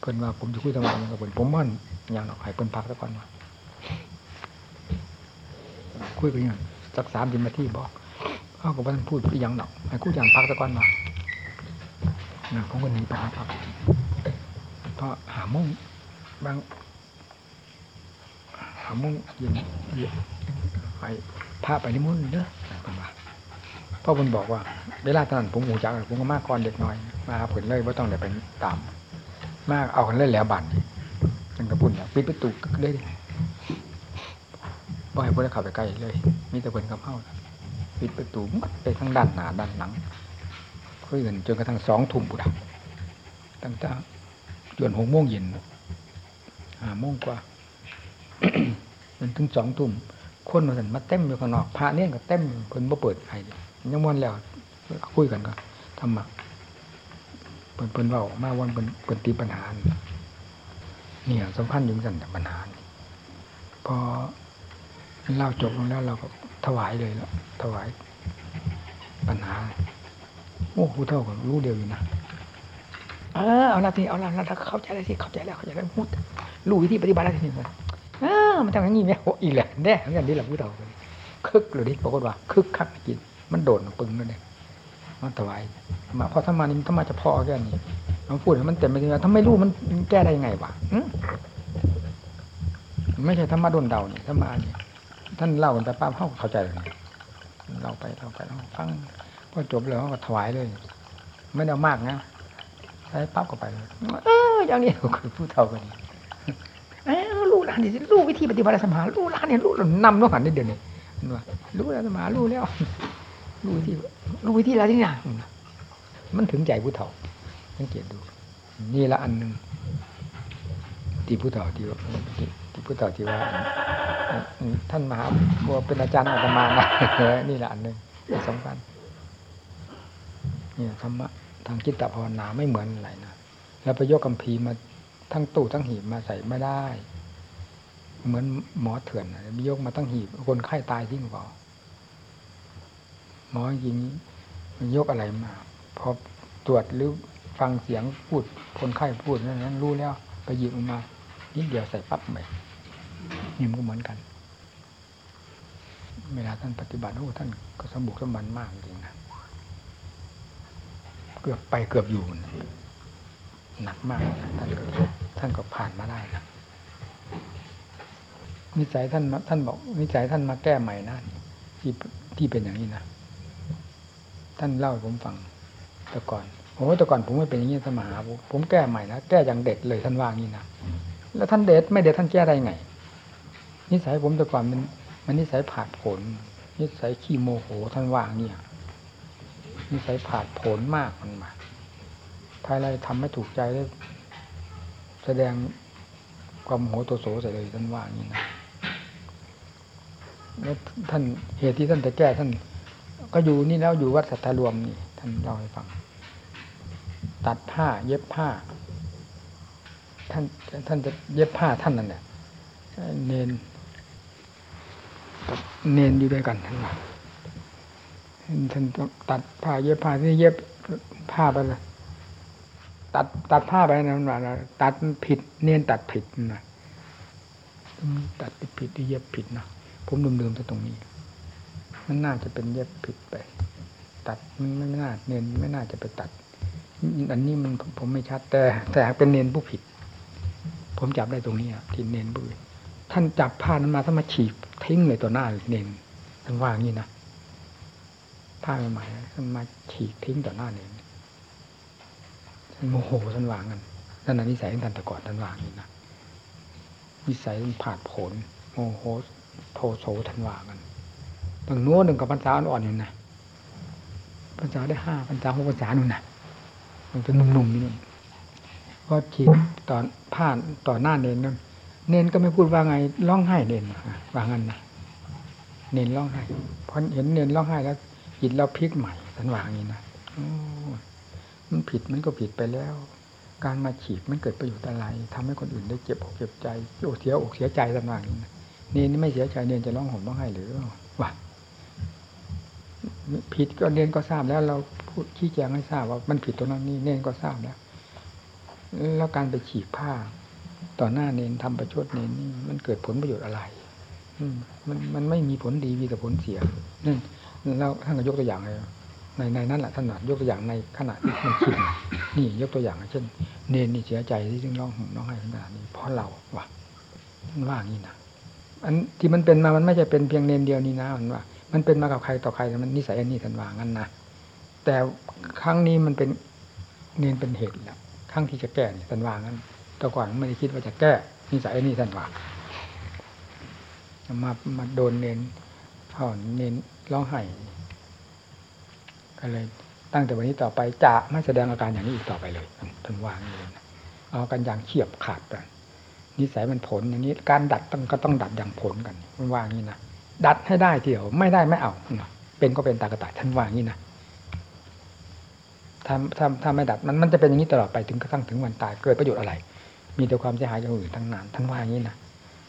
เพิ่นว่าผมจะคุยทำไมกับเพิ่นผมมันอย่างหรอกให้เพิ่นพักซะก่อนวะ คุยกันอย่างสักสามสิบนาทีบอกเขากับท่านพูดอีกอย่างหรอกให้กูอยากพักซะก่อนวะนะผมก็หนีไปครับเพราะหามุ่งบางหามุ่งเย็นเย็นไปพาไปนิมนต์เด้อเป็นว่าพ่อคุณบอกว่าเวลาตอนผมหูจักผมก็มากก่อนเด็กน้อย มาผลเลยว่าต้องเดี๋ยวไปตาม มากเอากันเล่นแล้วบันจังกระปุ่นปิดประตูเลย บ่ให้พวกได้ขับไปใกล้เลย มีแต่คนกับเข้าปิดประตูมัดไปทั้งด้านหน้าด้านหลังคุยกันจนกระทั่งสองทุ่มบุตรตั้งแต่จนหกโมงเย็นห้าโมงกว่าจนถึงสองทุ่มคนมาสันมาเต็มอยู่ข้างนอกพระเนี่ยก็เต็มเพิ่นบ่เปิดให้ยังม่วนแล้วคุยกันก็ธรรมะเพิ่นเพิ่นเว้ามาวันเพิ่นเพิ่นตีปัญหาเนี่ยสำคัญอยู่สั่นแต่ปัญหาพอ เล่าจบลงแล้วเราก็ถวายเลยแล้วถวายปัญหา โอ้ผู้เท่าก็รู้เดียวอยู่นะเออเอาละทีเอาละเราเข้าใจแล้วสิเข้าใจแล้วเข้าใจแล้วพูดรู้วิธีปฏิบัติแล้วทีนี้มันเออมันทำอย่างนี้ไหมโอ้อีแหละแน่เหมือนกันที่เราผู้เท่าคึกเลยดิปรากฏว่าคึกคักจริงมันโดดปึงเลยมันถวายมาพอธรรมานี่ธรรมาจะพอแค่นี้เราพูดมันเต็มไปทีถ้าไม่รู้มันแก้ได้ยังไงวะไม่ใช่ธรรมะโดนเดาเนี่ยธรรมะเนี่ย ท่านเล่ากันแต่ป้าเข้าเข้าใจเลยเราไปเราไปเราฟังพอจบแล้วก็ถวายเลย ไม่ได้มากนะใช้ปั๊บก็ไปเลยเอออย่างนี้คือผู้เท่ากันเออรู้ร้านนี่รู้วิธีปฏิบัติสมารู้ร้านเนี่ยรู้นำน้องหันนิดเดียวนี่รู้แล้วสมารู้แล้วรู้วิธีรู้วิธีแล้วที่นี่มันถึงใจผู้เฒ่าสังเกตดู นี่ละอันหนึ่งที่ผู้เฒ่าที่ที่ผู้ เฒ่าที่ว่าท่านมหาบัวเป็นอาจารย์อาตมานะนี่แหละอันหนึ่งสำคัญนี่ธรรมะทางจิตตภาวนาไม่เหมือนอะไรนะแล้วไปยกกัมพีมาทั้งตู้ทั้งหีบมาใส่ไม่ได้ เหมือนหมอเถื่อนมียกมาตั้งหีบ คนไข้ตายทิ้งเปล่าหมอจริงมันยกอะไรมาพอตรวจหรือฟังเสียงพูดคนไข้พูดนั้นรู้แล้ว ไปหยิบออกมานิดเดียวใส่ปั๊บไป นี่มันก็เหมือนกัน เวลาท่านปฏิบัติโอ้ท่านก็สมบุกสมบันมากจริงนะเกือบไปเกือบอยู่หนักมากนะท่านก็ท่านก็ผ่านมาได้นะนิสัยท่านท่านบอก นิสัยท่านมาแก้ใหม่นะที่ที่เป็นอย่างนี้นะท่านเล่าให้ผมฟังแต่ก่อนโอ้แต่ก่อนผมไม่เป็นอย่างนี้สมาหาผมแก้ใหม่นะแก้อย่างเด็ดเลยท่านว่างี้นะแล้วท่านเด็ดไม่เด็ดท่านแก้ได้ไง นิสัยผมแต่ก่อนมันมันนิสัยผาดผล นิสัยขี้โมโหท่านว่าเนี่ย นิสัยผาดผลมากมันมาภายไรทำไม่ถูกใจได้วแสดงความโหตัวโสใส่เลยท่านว่างนี้นะแล้วท่านเหตุที่ท่านจะแก้ท่าน ก็อยู่นี่แล้วอยู่วัดสัทธารวมนี่ ท่านเล่าให้ฟัง ตัดผ้า เย็บผ้า ท่านท่านจะเย็บผ้าท่านนั่นแหละเนน เนนอยู่ด้วยกันท่านว่าท่านตัดผ้าเย็บผ้าที่เย็บผ้าไปเลยตัดตัดผ้าไปนะมันว่าตัดผิด เนียนตัดผิดนะตัดผิดที่เย็บผิดนะผมลืมๆตรงนี้ มันน่าจะเป็นเย็บผิดไป ตัดมันไม่น่าเนียนไม่น่าจะไปตัด อันนี้มันผมไม่ชัดแต่ แต่เป็นเนียนผู้ผิด ผมจับได้ตรงนี้ที่เนียนบุ้ย ท่านจับผ้านั้นมาท่านมาฉีกทิ้งเลยต่อหน้าเนนท่านว่างี้นะผ้าใหม่ๆท่านมาฉีกทิ้งต่อหน้าเนียนโมโหท่านวางกันนั่นน่ะนิสัยท่านแต่ก่อนท่านวางนี่นะนิสัยมันผาดผลโมโหโทโสท่านวางกันตั้งโน้หนึ่งกับพรรษาอ่อนอยู่นะพรรษาได้ห้าพรรษาหกพรรษานู่นนะมันเป็นหนุ่มๆนี่นู่นก็ฉีดตอนผ่านต่อหน้าเนนนั่น เนนก็ไม่พูดว่าไงร้องไห้เนนว่างั้นนะเนนร้องไห้พอเห็นเนนร้องไห้แล้วจิตเราพลิกใหม่ท่านว่างนี้นะมันผิดมันก็ผิดไปแล้ว การมาฉีกมันเกิดประโยชน์อะไรทำให้คนอื่นได้เจ็บอกเจ็บใจโอ้เสียอกเสียใจต่างนี่นี่ไม่เสียใจเนนจะร้องห่มร้องไห้หรือวะผิดก็เนนก็ทราบแล้ว เราพูดชี้แจงให้ทราบว่ามันผิดตรงนั้นนี่เนนก็ทราบแล้วแล้วการไปฉีกผ้า ต่อหน้าเนนทำประชดเนนนี่มันเกิดผลประโยชน์อะไร อืมันมันไม่มีผลดีมีแต่ผลเสียนั่นเราท่านก็ยกตัวอย่างเลยในในนั้นแหละท่านยกตัวอย่างในขณะที่มันคิดนี่ยกตัวอย่างเช่น เนนนี่เสียใจที่จึงร้องห่มร้องไห้ขนาดนี้เพราะเราว่ะท่านว่างี้นะอันที่มันเป็นมามันไม่ใช่เป็นเพียงเนนเดียวนี่นะมันว่า มันเป็นมากับใครต่อใครมันนิสัยอันนี้ท่านว่างั้นนะแต่ครั้งนี้มันเป็นเนนเป็นเหตุแล้วครั้งที่จะแก้นี่ท่านว่างั้น แต่ก่อนไม่ได้คิดว่าจะแก้นิสัยอันนี้ท่านว่ามามาโดนเน้นเขาเน้นร้องไห้ก็เลยตั้งแต่วันนี้ต่อไปจะไม่แสดงอาการอย่างนี้อีกต่อไปเลยท่านวางเลยเอากันอย่างเฉียบขาดกันนิสัยมันผลอย่างนี้ การดัดต้องก็ต้องดัดอย่างผลกันมันวางนี้นะดัดให้ได้เที่ยวไม่ได้ไม่เอาเป็นก็เป็นตากระต่ายท่านว่างนี้นะถ้าถ้าถ้าไม่ดัดมันมันจะเป็นอย่างนี้ตลอดไปถึงกระทั่งถึงวันตายเกิดประโยชน์อะไร มีแต่ความเสียหายอย่างอื่นทั้งนั้นท่านว่าอย่างนี้นะ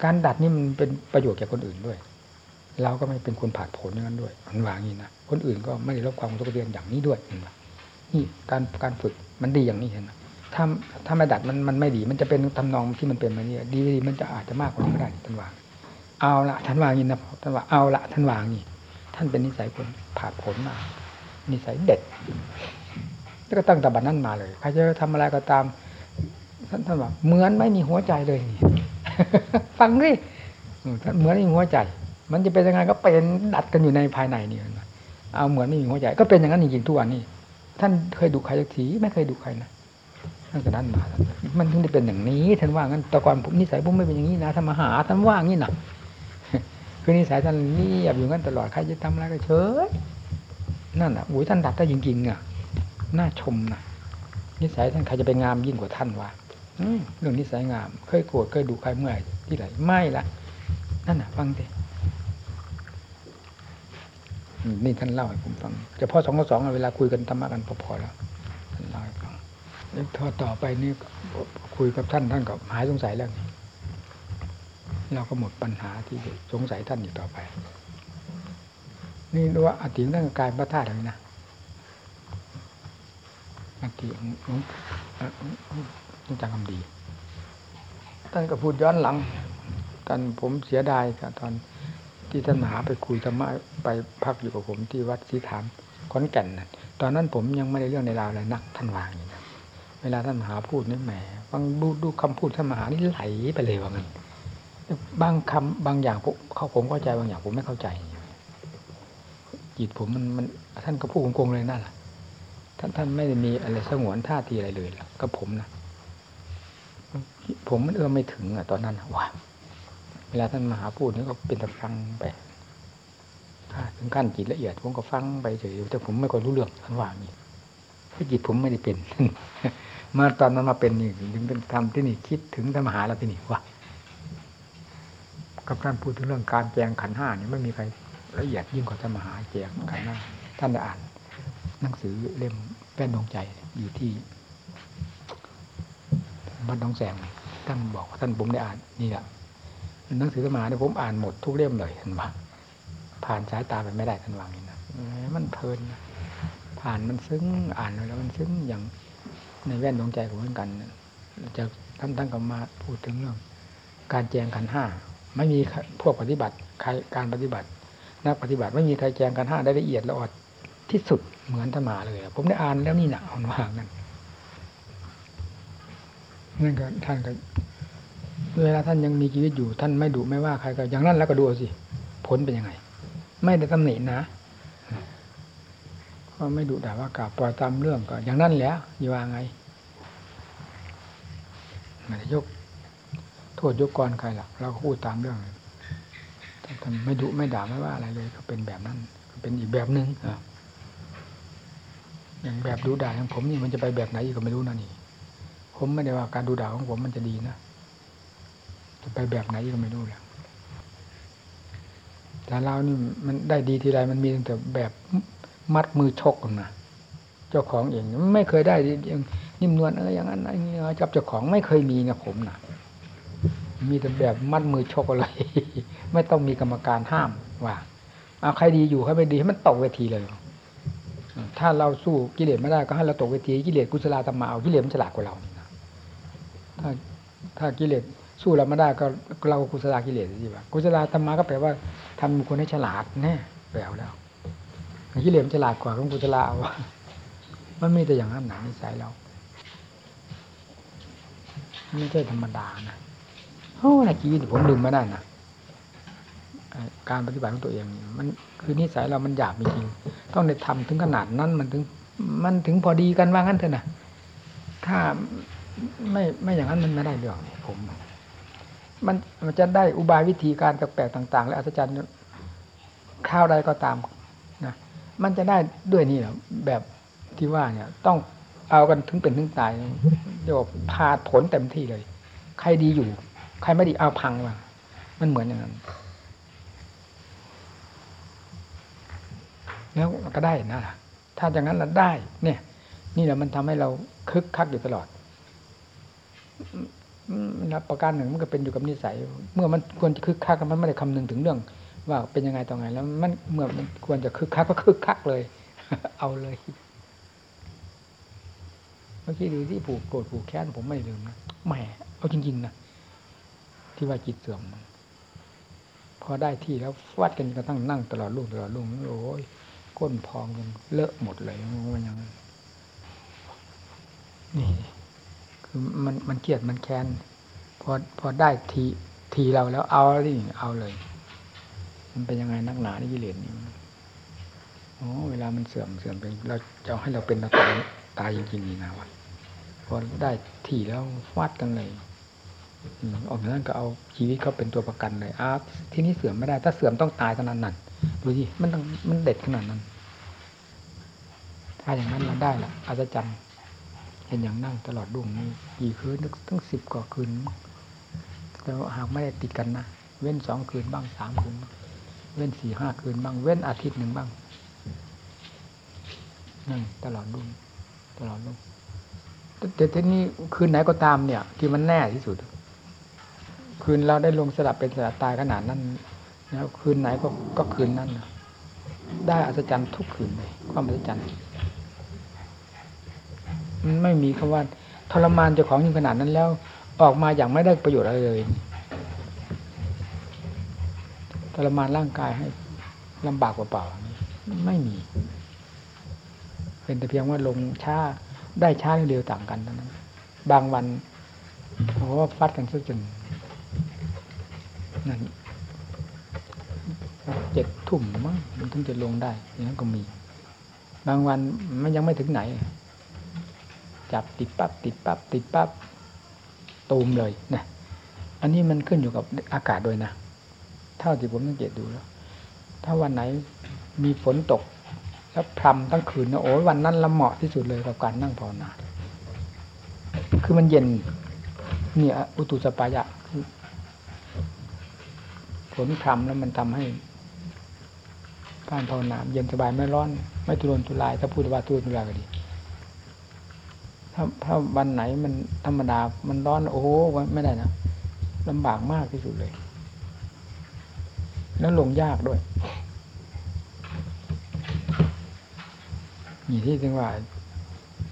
การดัดนี่มันเป็นประโยชน์แก่คนอื่นด้วย เราก็ไม่เป็นคนผ่าผลอย่างนั้นด้วยมันวางนี้นะคนอื่นก็ไม่ได้รับความกระทบกระเทือนอย่างนี้ด้วยเห็นไหมนี่การการฝึกมันดีอย่างนี้เห็นไหมถ้าถ้าไม่ดัดมันมันไม่ดี มันจะเป็นทำนองที่มันเป็นมาเนี่ยดีดีมันจะอาจจะมากกว่านี้ก็ได้ท่านว่าเอาละท่านวางนี้นะท่านว่าเอาละท่านวางี้ท่านเป็นนิสัยคนผ่าผลมานิสัยเด็ดแล้วก็ตั้งแต่บัดนั้นมาเลยใครจะทำอะไรก็ตาม ท่านท่านว่าเหมือนไม่มีหัวใจเลยนี่ฟังดิท่านเหมือนไม่มีหัวใจ มันจะเป็นยังไงก็เป็นดัดกันอยู่ในภายในนี่เอาเหมือนไม่มีหัวใจ ก็เป็นอย่างนั้นจริงๆทุกวันนี้ ท่านเคยดูใครสักทีไม่เคยดูใครนะตั้งแต่นั้นมามันถึงได้เป็นอย่างนี้ท่านว่างั้นแต่ก่อนผมนิสัยผมไม่เป็นอย่างนี้นะท่านมาหาท่านว่างี้นะคือนิสัยท่านนี่อยู่งั้นตลอดใครจะทำอะไรก็เฉยนั่นอะโอ้ยท่านดัดได้จริงๆอะน่าชมนะนิสัยท่านใครจะไปงามยิ่งกว่าท่านวะ เรื่องนิสัยงาม เคยโกรธเคยดูใครเมื่อไหร่ที่ไหนไม่ละนั่นน่ะ ฟังสินี่ท่านเล่าให้ผมฟังเฉพาะสองกับสองเวลาคุยกันธรรมะกันพอๆแล้วท่านเล่าให้ฟังแล้วพอต่อไปนี่คุยกับท่านท่านก็หายสงสัยแล้วเราก็หมดปัญหาที่สงสัยท่านอยู่ต่อไป นี่ว่าอติตั้งกายพระธาตุเลยนะอติของ หลวงต้องจำคำดี ท่านก็พูดย้อนหลังตอนผมเสียดายกับตอนที่ท่านมหาไปคุยธรรมะไปพักอยู่กับผมที่วัดสีถามขอนแก่นนะตอนนั้นผมยังไม่ได้เรื่องในราวอะไรนักท่านวางอย่างนี้เวลาท่านมหาพูดนี่แหมฟังดูดูคำพูดท่านมหานี่ไหลไปเลยว่ามันบางคำบางอย่างผมเขาผมเข้าใจบางอย่างผมไม่เข้าใจจิตผมมันมันท่านก็พูดโกงๆเลยนั่นแหละท่านท่านไม่ได้มีอะไรสงวนท่าทีอะไรเลยกับผมนะ ผมมันเอื้อมไม่ถึงอะ ตอนนั้นว่าเวลาท่านมาหาพูดนี่ก็เป็นแต่ฟังไปถึงขั้นจิตละเอียดผมก็ฟังไปเฉยแต่ผมไม่ค่อยรู้เรื่องท่านว่านี่เพราะจิตผมไม่ได้เป็นมาตอนนั้นมาเป็นนี่ถึงเป็นทำที่นี่คิดถึงธรรมหาแล้วที่นี่ว่ากับการพูดถึงเรื่องการแจงขันห้านี่ไม่มีใครละเอียดยิ่งกว่าธรรมหาแจงขันห้าท่านได้อ่าน หนังสือเล่มแป้นดวงใจอยู่ที่ บ้านน้องแสงท่านบอกท่านผมได้อ่านนี่แหละหนังสือธรรมาเนี่ยผมอ่านหมดทุกเล่มเลยท่านว่าผ่านสายตาไปไม่ได้ท่านวางนี่นะมันเพลินผ่านมันซึ้งอ่านแล้วมันซึ้งอย่างในแว่นดวงใจของเหมือนกันจะท่านท่านก็มาพูดถึงเรื่อง การแจงขันห้าไม่มีพวกปฏิบัติใครการปฏิบัตินักปฏิบัติไม่มีใครแจงขันห้าได้ละเอียดละออดที่สุดเหมือนธรรมาเลยผมได้อ่านแล้วนี่หนะอ่านว่างั้น นั่นก็ท่านก็เวลาท่านยังมีชีวิตอยู่ ท่านไม่ดุไม่ว่าใครก็อย่างนั้นแล้วก็ดูสิผลเป็นยังไง ไม่ได้ตำหนินะก็ไม่ดุด่าว่ากล่าวปล่อยตามเรื่องก็อย่างนั้นแหล้วอยู่ว่าไงไม่ได้ยก โทษยกกรใครหรอกเราพูดตามเรื่องท่านไม่ดุไม่ด่าไม่ว่าอะไรเลย ก็เป็นแบบนั้นเป็นอีกแบบหนึ่งอย่างแบบดูด่าของผมนี่มันจะไปแบบไหนอีกก็ไม่รู้นะนี่ ผมไม่ได้ว่าการดูด่าของผมมันจะดีนะจะไปแบบไหนก็ไม่รู้แล้วแต่เรานี่มันได้ดีทีไรมันมีแต่แบบมัดมือชกนะเจ้าของเองไม่เคยได้ยังนิ่มนวลอะไรอย่างนั้นอะไรเงี้ยจับเจ้าของไม่เคยมีนะผมนะมีแต่แบบมัดมือชกอะไร ไม่ต้องมีกรรมการห้ามว่าเอาใครดีอยู่ใครไม่ดีให้มันตกเวทีเลย ถ้าเราสู้กิเลสไม่ได้ก็ให้เราตกเวทีกิเลสกุศลธรรมะเอากิเลสมันฉลาดกว่าเรา ถ้าถ้ากิเลสสู้เราไม่ได้ก็เรากุศลกิเลสสิว่ากุศลธรรมะก็แปลว่าทำคคลให้ฉลาดแน่แปลแล้วกิเลสมันฉลาดกว่าของกุศลเอามันไม่แต่อย่างนั้นหนานิสัยเราไม่ใช่ธรรมดานะโอ้ในชีวิตผมลืมม่ได้นะการปฏิบัติของตัวเองมันคือนิสัยเรามันหยาบจริงต้องได้ทำถึงขนาดนั้นมันถึง มันถึงพอดีกันว่างั้นเถอะนะถ้า ไม่ไม่อย่างนั้นมันไม่ได้เรื่องผมมันมันจะได้อุบายวิธีการแปลกๆต่าง ๆ และอัศจรรย์ข้าวใดก็ตามนะมันจะได้ด้วยนี่แหละแบบที่ว่าเนี่ย ต้องเอากันถึงเป็นถึงตายเรียวพาผลเต็มที่เลย ใครดีอยู่ ใครไม่ดีเอาพังมามันเหมือนอย่างนั้นแล้วก็ได้นะถ้าอย่างนั้นเราได้ เนี่ย นี่แหละมันทำให้เราคึกคักอยู่ตลอด นะประการหนึ่งมันก็เป็นอยู่กับนิสัย เมื่อมันควรจะคึกคักมันไม่ได้คำนึงถึงเรื่อง ว่าเป็นยังไงต่อไง แล้วมันเมื่อมันควรจะคึกคักก็คึกคักเลย เอาเลยเมื่อกี้ดูที่ผูกโกรธผูกแค้นผมไม่ลืมนะแหมเอาจริงๆนะที่ว่าจิตเสื่อมพอได้ที่แล้ววัดกันกระทั่งนั่งตลอดลูกตลอดลูกโอ้ยก้นพองกันเลอะหมดเลยมันยังนี่ มันมันเกลียดมันแค้นพอพอได้ทีทีเราแล้วเอาดิเอาเลย มันเป็นยังไงนักหนาที่กิเลสนี่โอ้เวลามันเสื่อมเสื่อมเป็นเราจะให้เราเป็นเราตายตายจริงๆนี่นะวะพอได้ทีแล้ววัดกันเลยออกจากนั้นก็เอาชีวิตเขาเป็นตัวประกันเลยอ้าที่นี้เสื่อมไม่ได้ ถ้าเสื่อมต้องตายเท่านั้นดูดิมันต้องมันเด็ดขนาดนั้น ถ้าอย่างนั้นเราได้ละอาจจะจำ เห็นอย่างนั่งตลอดดวงนี้กี่คืนตั้งสิบกว่าคืนแล้วหากไม่ได้ติดกันนะเว้นสองคืนบ้างสามคืนเว้นสี่ห้าคืนบ้างเว้นอาทิตย์หนึ่งบ้างนั่งตลอดดวงตลอดดวงแต่ทีนี้คืนไหนก็ตามเนี่ย ที่มันแน่ที่สุด คืนเราได้ลงสลับเป็นสลับตายขนาดนั้นแล้วคืนไหนก็ก็คืนนั้นได้อัศจรรย์ทุกคืนเลยความอัศจรรย์ มันไม่มีคำว่าทรมานเจ้าของยิ่งขนาดนั้นแล้ว ออกมาอย่างไม่ได้ประโยชน์อะไรเลยทรมานร่างกายให้ลำบากเปล่าๆไม่มี เป็นแต่เพียงว่าลงช้าได้ช้าเร็วต่างกันเท่านั้น บางวันโอ้ฟัดกันซะจนนั่นเจ็ดทุ่มมั้งมันถึงจะลงได้อย่างนั้นก็มี บางวันมันยังไม่ถึงไหน จับติดปั๊บติดปั๊บติดปั๊บตูมเลยนะอันนี้มันขึ้นอยู่กับอากาศด้วยนะ เท่าที่ผมสังเกตดูแล้ว ถ้าวันไหนมีฝนตก แล้วพรำทั้งคืนนะโอ้ยวันนั้นละเหมาะที่สุดเลยกับการนั่งภาวนา คือมันเย็นเนี่ยอุตุสปายะฝนพรำแล้วมันทำให้การภาวนาเย็นสบายไม่ร้อน ไม่ทุรนทุราย ถ้าพูดว่าทุรนทุรายก็ดี ถ้าถ้าวันไหนมันธรรมดา มันร้อนโอ้โหไม่ได้นะลำบากมากที่สุดเลย แล้วลงยากด้วยนี่ที่จึงว่า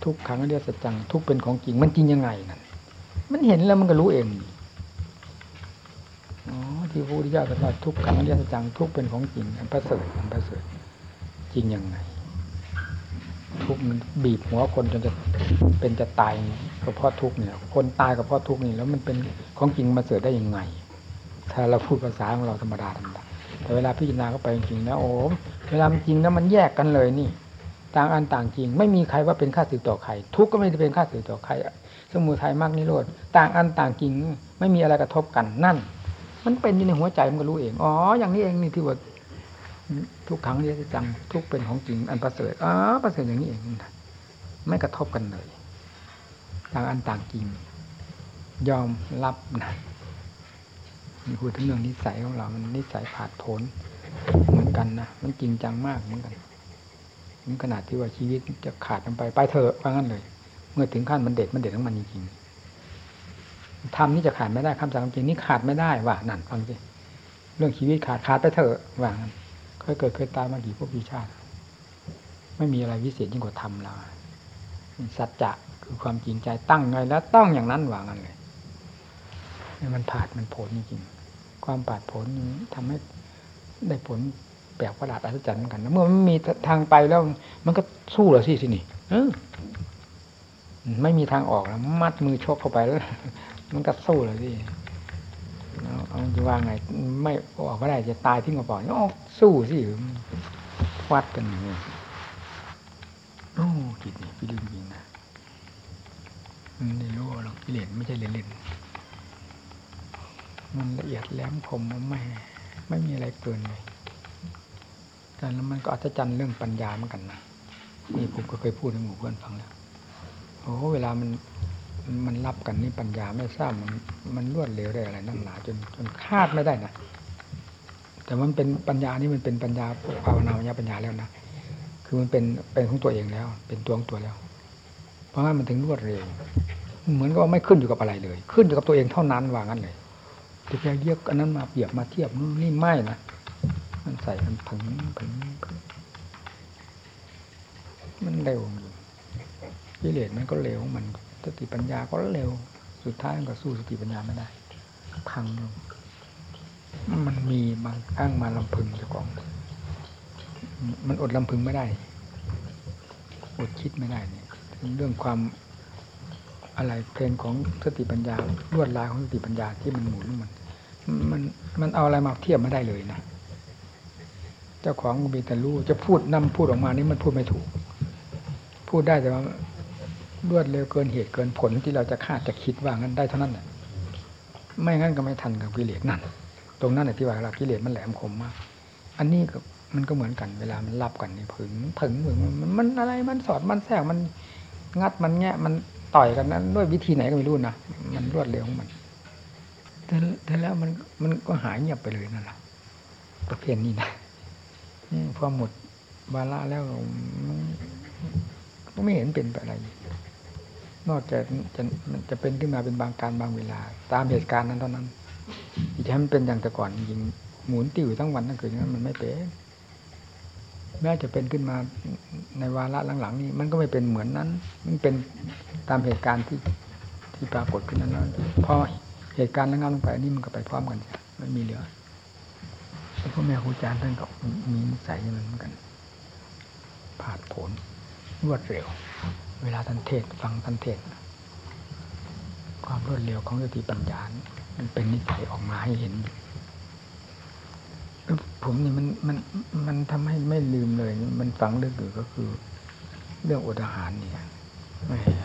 ทุกครั้งเรียกสัจจัง ทุกเป็นของจริง มันจริงยังไงนั่นมันเห็นแล้วมันก็รู้เองอ๋อที่พระพุทธเจ้าตรัสทุกครั้งเรียกสัจจัง ทุกเป็นของจริงอันประเสริฐอันประเสริฐจริงยังไง ทุกมันบีบหัวคนจนจะเป็นจะตายก็เพราะทุกเนี่ย คนตายก็เพราะทุกนี่แล้วมันเป็นของจริงมาเสริฐได้ยังไง ถ้าเราพูดภาษาของเราธรรมดาธรรมดาแต่เวลาพิจารณาเข้าไปจริงๆนะโอ้เวลาจริงนะมันแยกกันเลยนี่ ต่างอันต่างจริง ไม่มีใครว่าเป็นค่าสืบต่อใครทุกก็ไม่ได้เป็นค่าสืบต่อใครสมุทัยมากนิโรธต่างอันต่างจริง ไม่มีอะไรกระทบกันนั่น มันเป็นอยู่ในหัวใจมันก็รู้เองอ๋ออย่างนี้เองนี่ที่ว่า ทุกครั้งเรียกจัง ทุกเป็นของจริงอันประเสริฐอ๋อประเสริฐอย่างนี้เองไม่กระทบกันเลยต่างอันต่างจริง ยอมรับนะมีพูดถึงเรื่องนิสัยของเรา มันนิสัยผาดโผนเหมือนกันนะมันจริงจังมากเหมือนกันถึงขนาดที่ว่าชีวิตจะขาดกันไปไปเถอะว่างั้นเลย เมื่อถึงขั้นมันเด็ดมันเด็ดของมันจริงทำนี่จะขาดไม่ได้คำสั่งจริงนี่ขาดไม่ได้ว่านั่นฟังสิเรื่องชีวิตขาดขาดไปเถอะว่างั้น เคยเกิดเคยตายมากี่พวกปีชาติ ไม่มีอะไรวิเศษยิ่งกว่าธรรมเราสัจจะคือความจริงใจตั้งไงแล้วต้องอย่างนั้นว่างั้นเลยมันผาดมันผลจริงความผาดผลนี้ทำให้ได้ผลแปลกประหลาดอัศจรรย์เหมือนกันนะเมื่อมันมีทางไปแล้ว มันก็สู้เหรอสิสินี่เออไม่มีทางออกแล้วมัดมือชกเข้าไปแล้ว มันก็สู้เลยสิ เอาจะว่าไง ไม่ออกไม่ได้จะตายทิ้งกระป๋องออกสู้สิวัดกันอย่างนี้โอ้จิตนี่พี่ลืมจริงนะมันไม่รู้หรอกกิเลสไม่ใช่เล่นๆมันละเอียดแหลมคมมันไม่ ไม่มีอะไรเกินเลยแต่แล้วมันก็อัศจรรย์เรื่องปัญญาเหมือนกันนะนี่ผมก็เคยพูดให้หมู่เพื่อนฟังแล้วโอ้เวลามัน มันรับกันนี่ปัญญาไม่ทราบมันมันรวดเร็วได้อะไรนั่งหนาจนจนคาดไม่ได้นะแต่มันเป็นปัญญานี่มันเป็นปัญญาภาวนาปัญญาปัญญาแล้วนะคือมันเป็นเป็นของตัวเองแล้ว เป็นตัวของตัวแล้ว เพราะงั้นมันถึงรวดเร็ว เหมือนกับว่าไม่ขึ้นอยู่กับอะไรเลย ขึ้นอยู่กับตัวเองเท่านั้นว่างั้นเลยจะไปเรียกอันนั้นมาเปรียบมาเทียบนู่นนี่ไม่นะมันใส่มันผึงผึงผึงมันเร็วอยู่กิเลสมันก็เร็วมัน สติปัญญาก็เร็ว สุดท้ายมันก็สู้สติปัญญาไม่ได้ พังลงมันมีบางอ้างมาลำพึงเจ้าของ มันอดลำพึงไม่ได้ อดคิดไม่ได้เนี่ยเรื่องความอะไรเพลงของสติปัญญาลวดลายของสติปัญญาที่มันหมุนมัน มันมันเอาอะไรมาเทียบไม่ได้เลยนะเจ้าของมีแต่รู้จะพูดนำพูดออกมานี่มันพูดไม่ถูก พูดได้แต่ว่า รวดเร็วเกินเหตุเกินผลที่เราจะคาดจะคิดว่างั้นได้เท่านั้นแหละไม่งั้นก็ไม่ทันกับกิเลสนั่น ตรงนั้นแหละที่ว่าเรากิเลสมันแหลมคมมาก อันนี้ก็มันก็เหมือนกันเวลามันรับกันนี่ผึงผึงผึงมันมันอะไรมันสอดมันแทรกมันงัดมันแงะมันต่อยกันนั้นด้วยวิธีไหนก็ไม่รู้นะมันรวดเร็วของมันแต่แต่แล้วมันมันก็หายเงียบไปเลยนั่นแหละประเภทนี้นะพอหมดวาระแล้วก็ไม่เห็นเป็นอะไร นอกจากจะจะเป็นขึ้นมาเป็นบางการบางเวลา ตามเหตุการณ์นั้นเท่านั้นที่จะให้มันเป็นอย่างแต่ก่อนยิงหมุนติ้วทั้งวันทั้งคืนนั้นมันไม่เป็นแม้จะเป็นขึ้นมาในวาระหลังๆ นี้ มันก็ไม่เป็นเหมือนนั้น มันเป็นตามเหตุการณ์ที่ที่ปรากฏขึ้นนั้นพอเหตุการณ์ระงับลงไปนี่มันก็ไปพร้อมกันมันมีเหลือพ่อแม่ครูอาจารย์ท่านก็มีนิสัยมันเหมือนกันผ่าดผลรวดเร็ว เวลาท่านเทศฟังท่านเทศ ความรวดเร็วของสติปัญญา มันเป็นนิสัยออกมาให้เห็น ผมนี่มันมันมันทำให้ไม่ลืมเลย มันฝังลึกอยู่ก็คือ เรื่องอดอาหารเนี่ย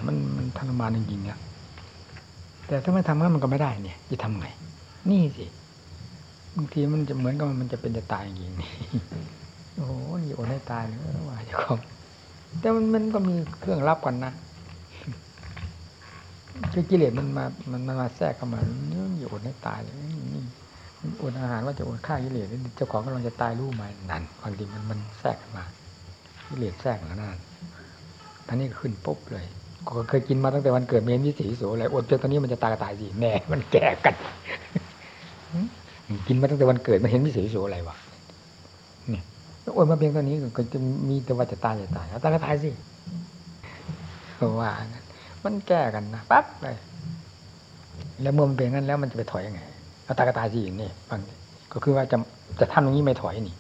มันมันทรมานจริงๆเนี่ยแต่ถ้าไม่ทำงั้นมันก็ไม่ได้เนี่ย จะทำไง นี่สิบางทีมันจะเหมือนกับมันจะเป็นจะตายจริงๆโอ้โหนี่อดให้ตายเลยว่าจะของ แต่มันมันก็มีเครื่องรับกันนะคือกิเลสมันมา มันมาแทรกเข้ามาเนี่ยอยู่อดให้ตายเลยนี่อดอาหารว่าจะอดฆ่ากิเลสเจ้าของกำลังจะตายรู้ไหมนั่นบางทีมันมันแทรกมากิเลสแทรกแล้วนั่นท่านี้ขึ้นปุ๊บเลยก็เคยกินมาตั้งแต่วันเกิดเมนวิสีโสอะไรอดจนตอนนี้มันจะตายก็ตายสิแน่มันแก่กัน กินมาตั้งแต่วันเกิดมันเห็นวิสีโสอะไรวะ เนี่ยอดมาเพียงตอนนี้ก็จะมีแต่ว่าจะตายจะตายเอาตายก็ตายสิว่ามันแก้กันนะปั๊บเลยแล้วเมื่อมันเป็นงั้นแล้วมันจะไปถอยยังไงเอาตายก็ตายสิอย่างนี้บางก็คือว่าจะจะทำตรงนี้ไม่ถอยนี่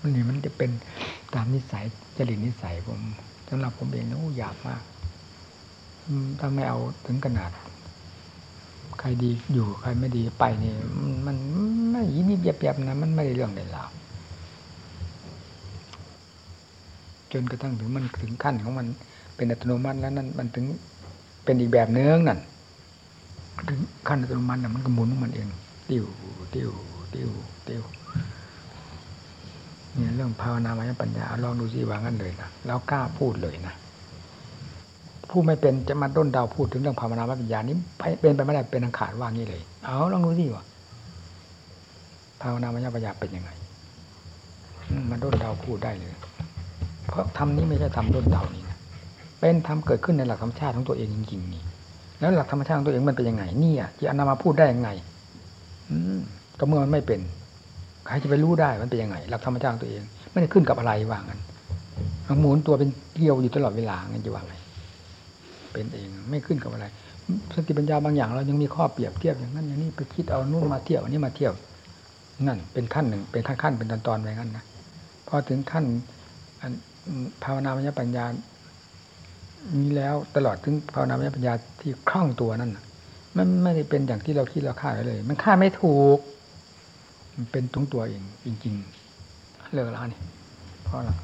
มันนี่มันจะเป็นตามนิสัยจริตนิสัยผมสำหรับผมเองนะอยากมากถ้าไม่เอาถึงขนาด ใครดีอยู่ใครไม่ดีไปนี่ มันไม่ยินยิบยับยับนะมันไม่ได้เรื่องใดราว จนกระทั่งถึงมันถึงขั้นของมันเป็นอัตโนมัติแล้วนั่นมันถึงเป็นอีกแบบเนื้อนั่นถึงขั้นอัตโนมัติมันก็หมุนของมันเองติ้วติ้วติ้วติ้วเนี่ยเรื่องภาวนามายปัญญาลองดูสิวางั้นเลยนะแล้วกล้าพูดเลยนะผู้ไม่เป็นจะมาต้นดาวพูดถึงเรื่องภาวนามายปัญญานี้เป็นไปไม่ได้เป็นอังขาดว่างี้เลย เอาลองดูสิว่าภาวนามายปัญญาเป็นยังไงมาต้นดาวพูดได้เลย เพราะทำนี้ไม่ใช่ทำต้นดานี่นะเป็นทำเกิดขึ้นในหลักธรรมชาติของตัวเองจริงๆนี่ แล้วหลักธรรมชาติของตัวเองมันเป็นยังไงนี่อะที่อนามาพูดได้ยังไง อืมก็เมื่อมันไม่เป็นใครจะไปรู้ได้มันเป็นยังไง หลักธรรมชาติตัวเอง ไม่ได้ขึ้นกับอะไรว่างั้นหมุนตัวเป็นเกลียวอยู่ตลอดเวลางั้นจะว่าไงเป็นเองไม่ขึ้นกับอะไรสติปัญญาบางอย่างเรายังมีข้อเปรียบเทียบอย่างนั้นอย่างนี้ไปคิดเอานู่นมาเที่ยบอันนี้มาเที่ยบนั่นเป็นขั้นหนึ่งเป็นขั้นขั้นเป็นตอนตอนไปงั้นนะพอถึงขั้น ภาวนามยปัญญานี้แล้วตลอดถึงภาวนามยปัญญาที่คล่องตัวนั่นมันไม่ได้เป็นอย่างที่เราคิดเราคาดเลย มันคาดไม่ถูก มันเป็นตรงตัวเองจริง ๆ เลิกแล้วนี่พอละ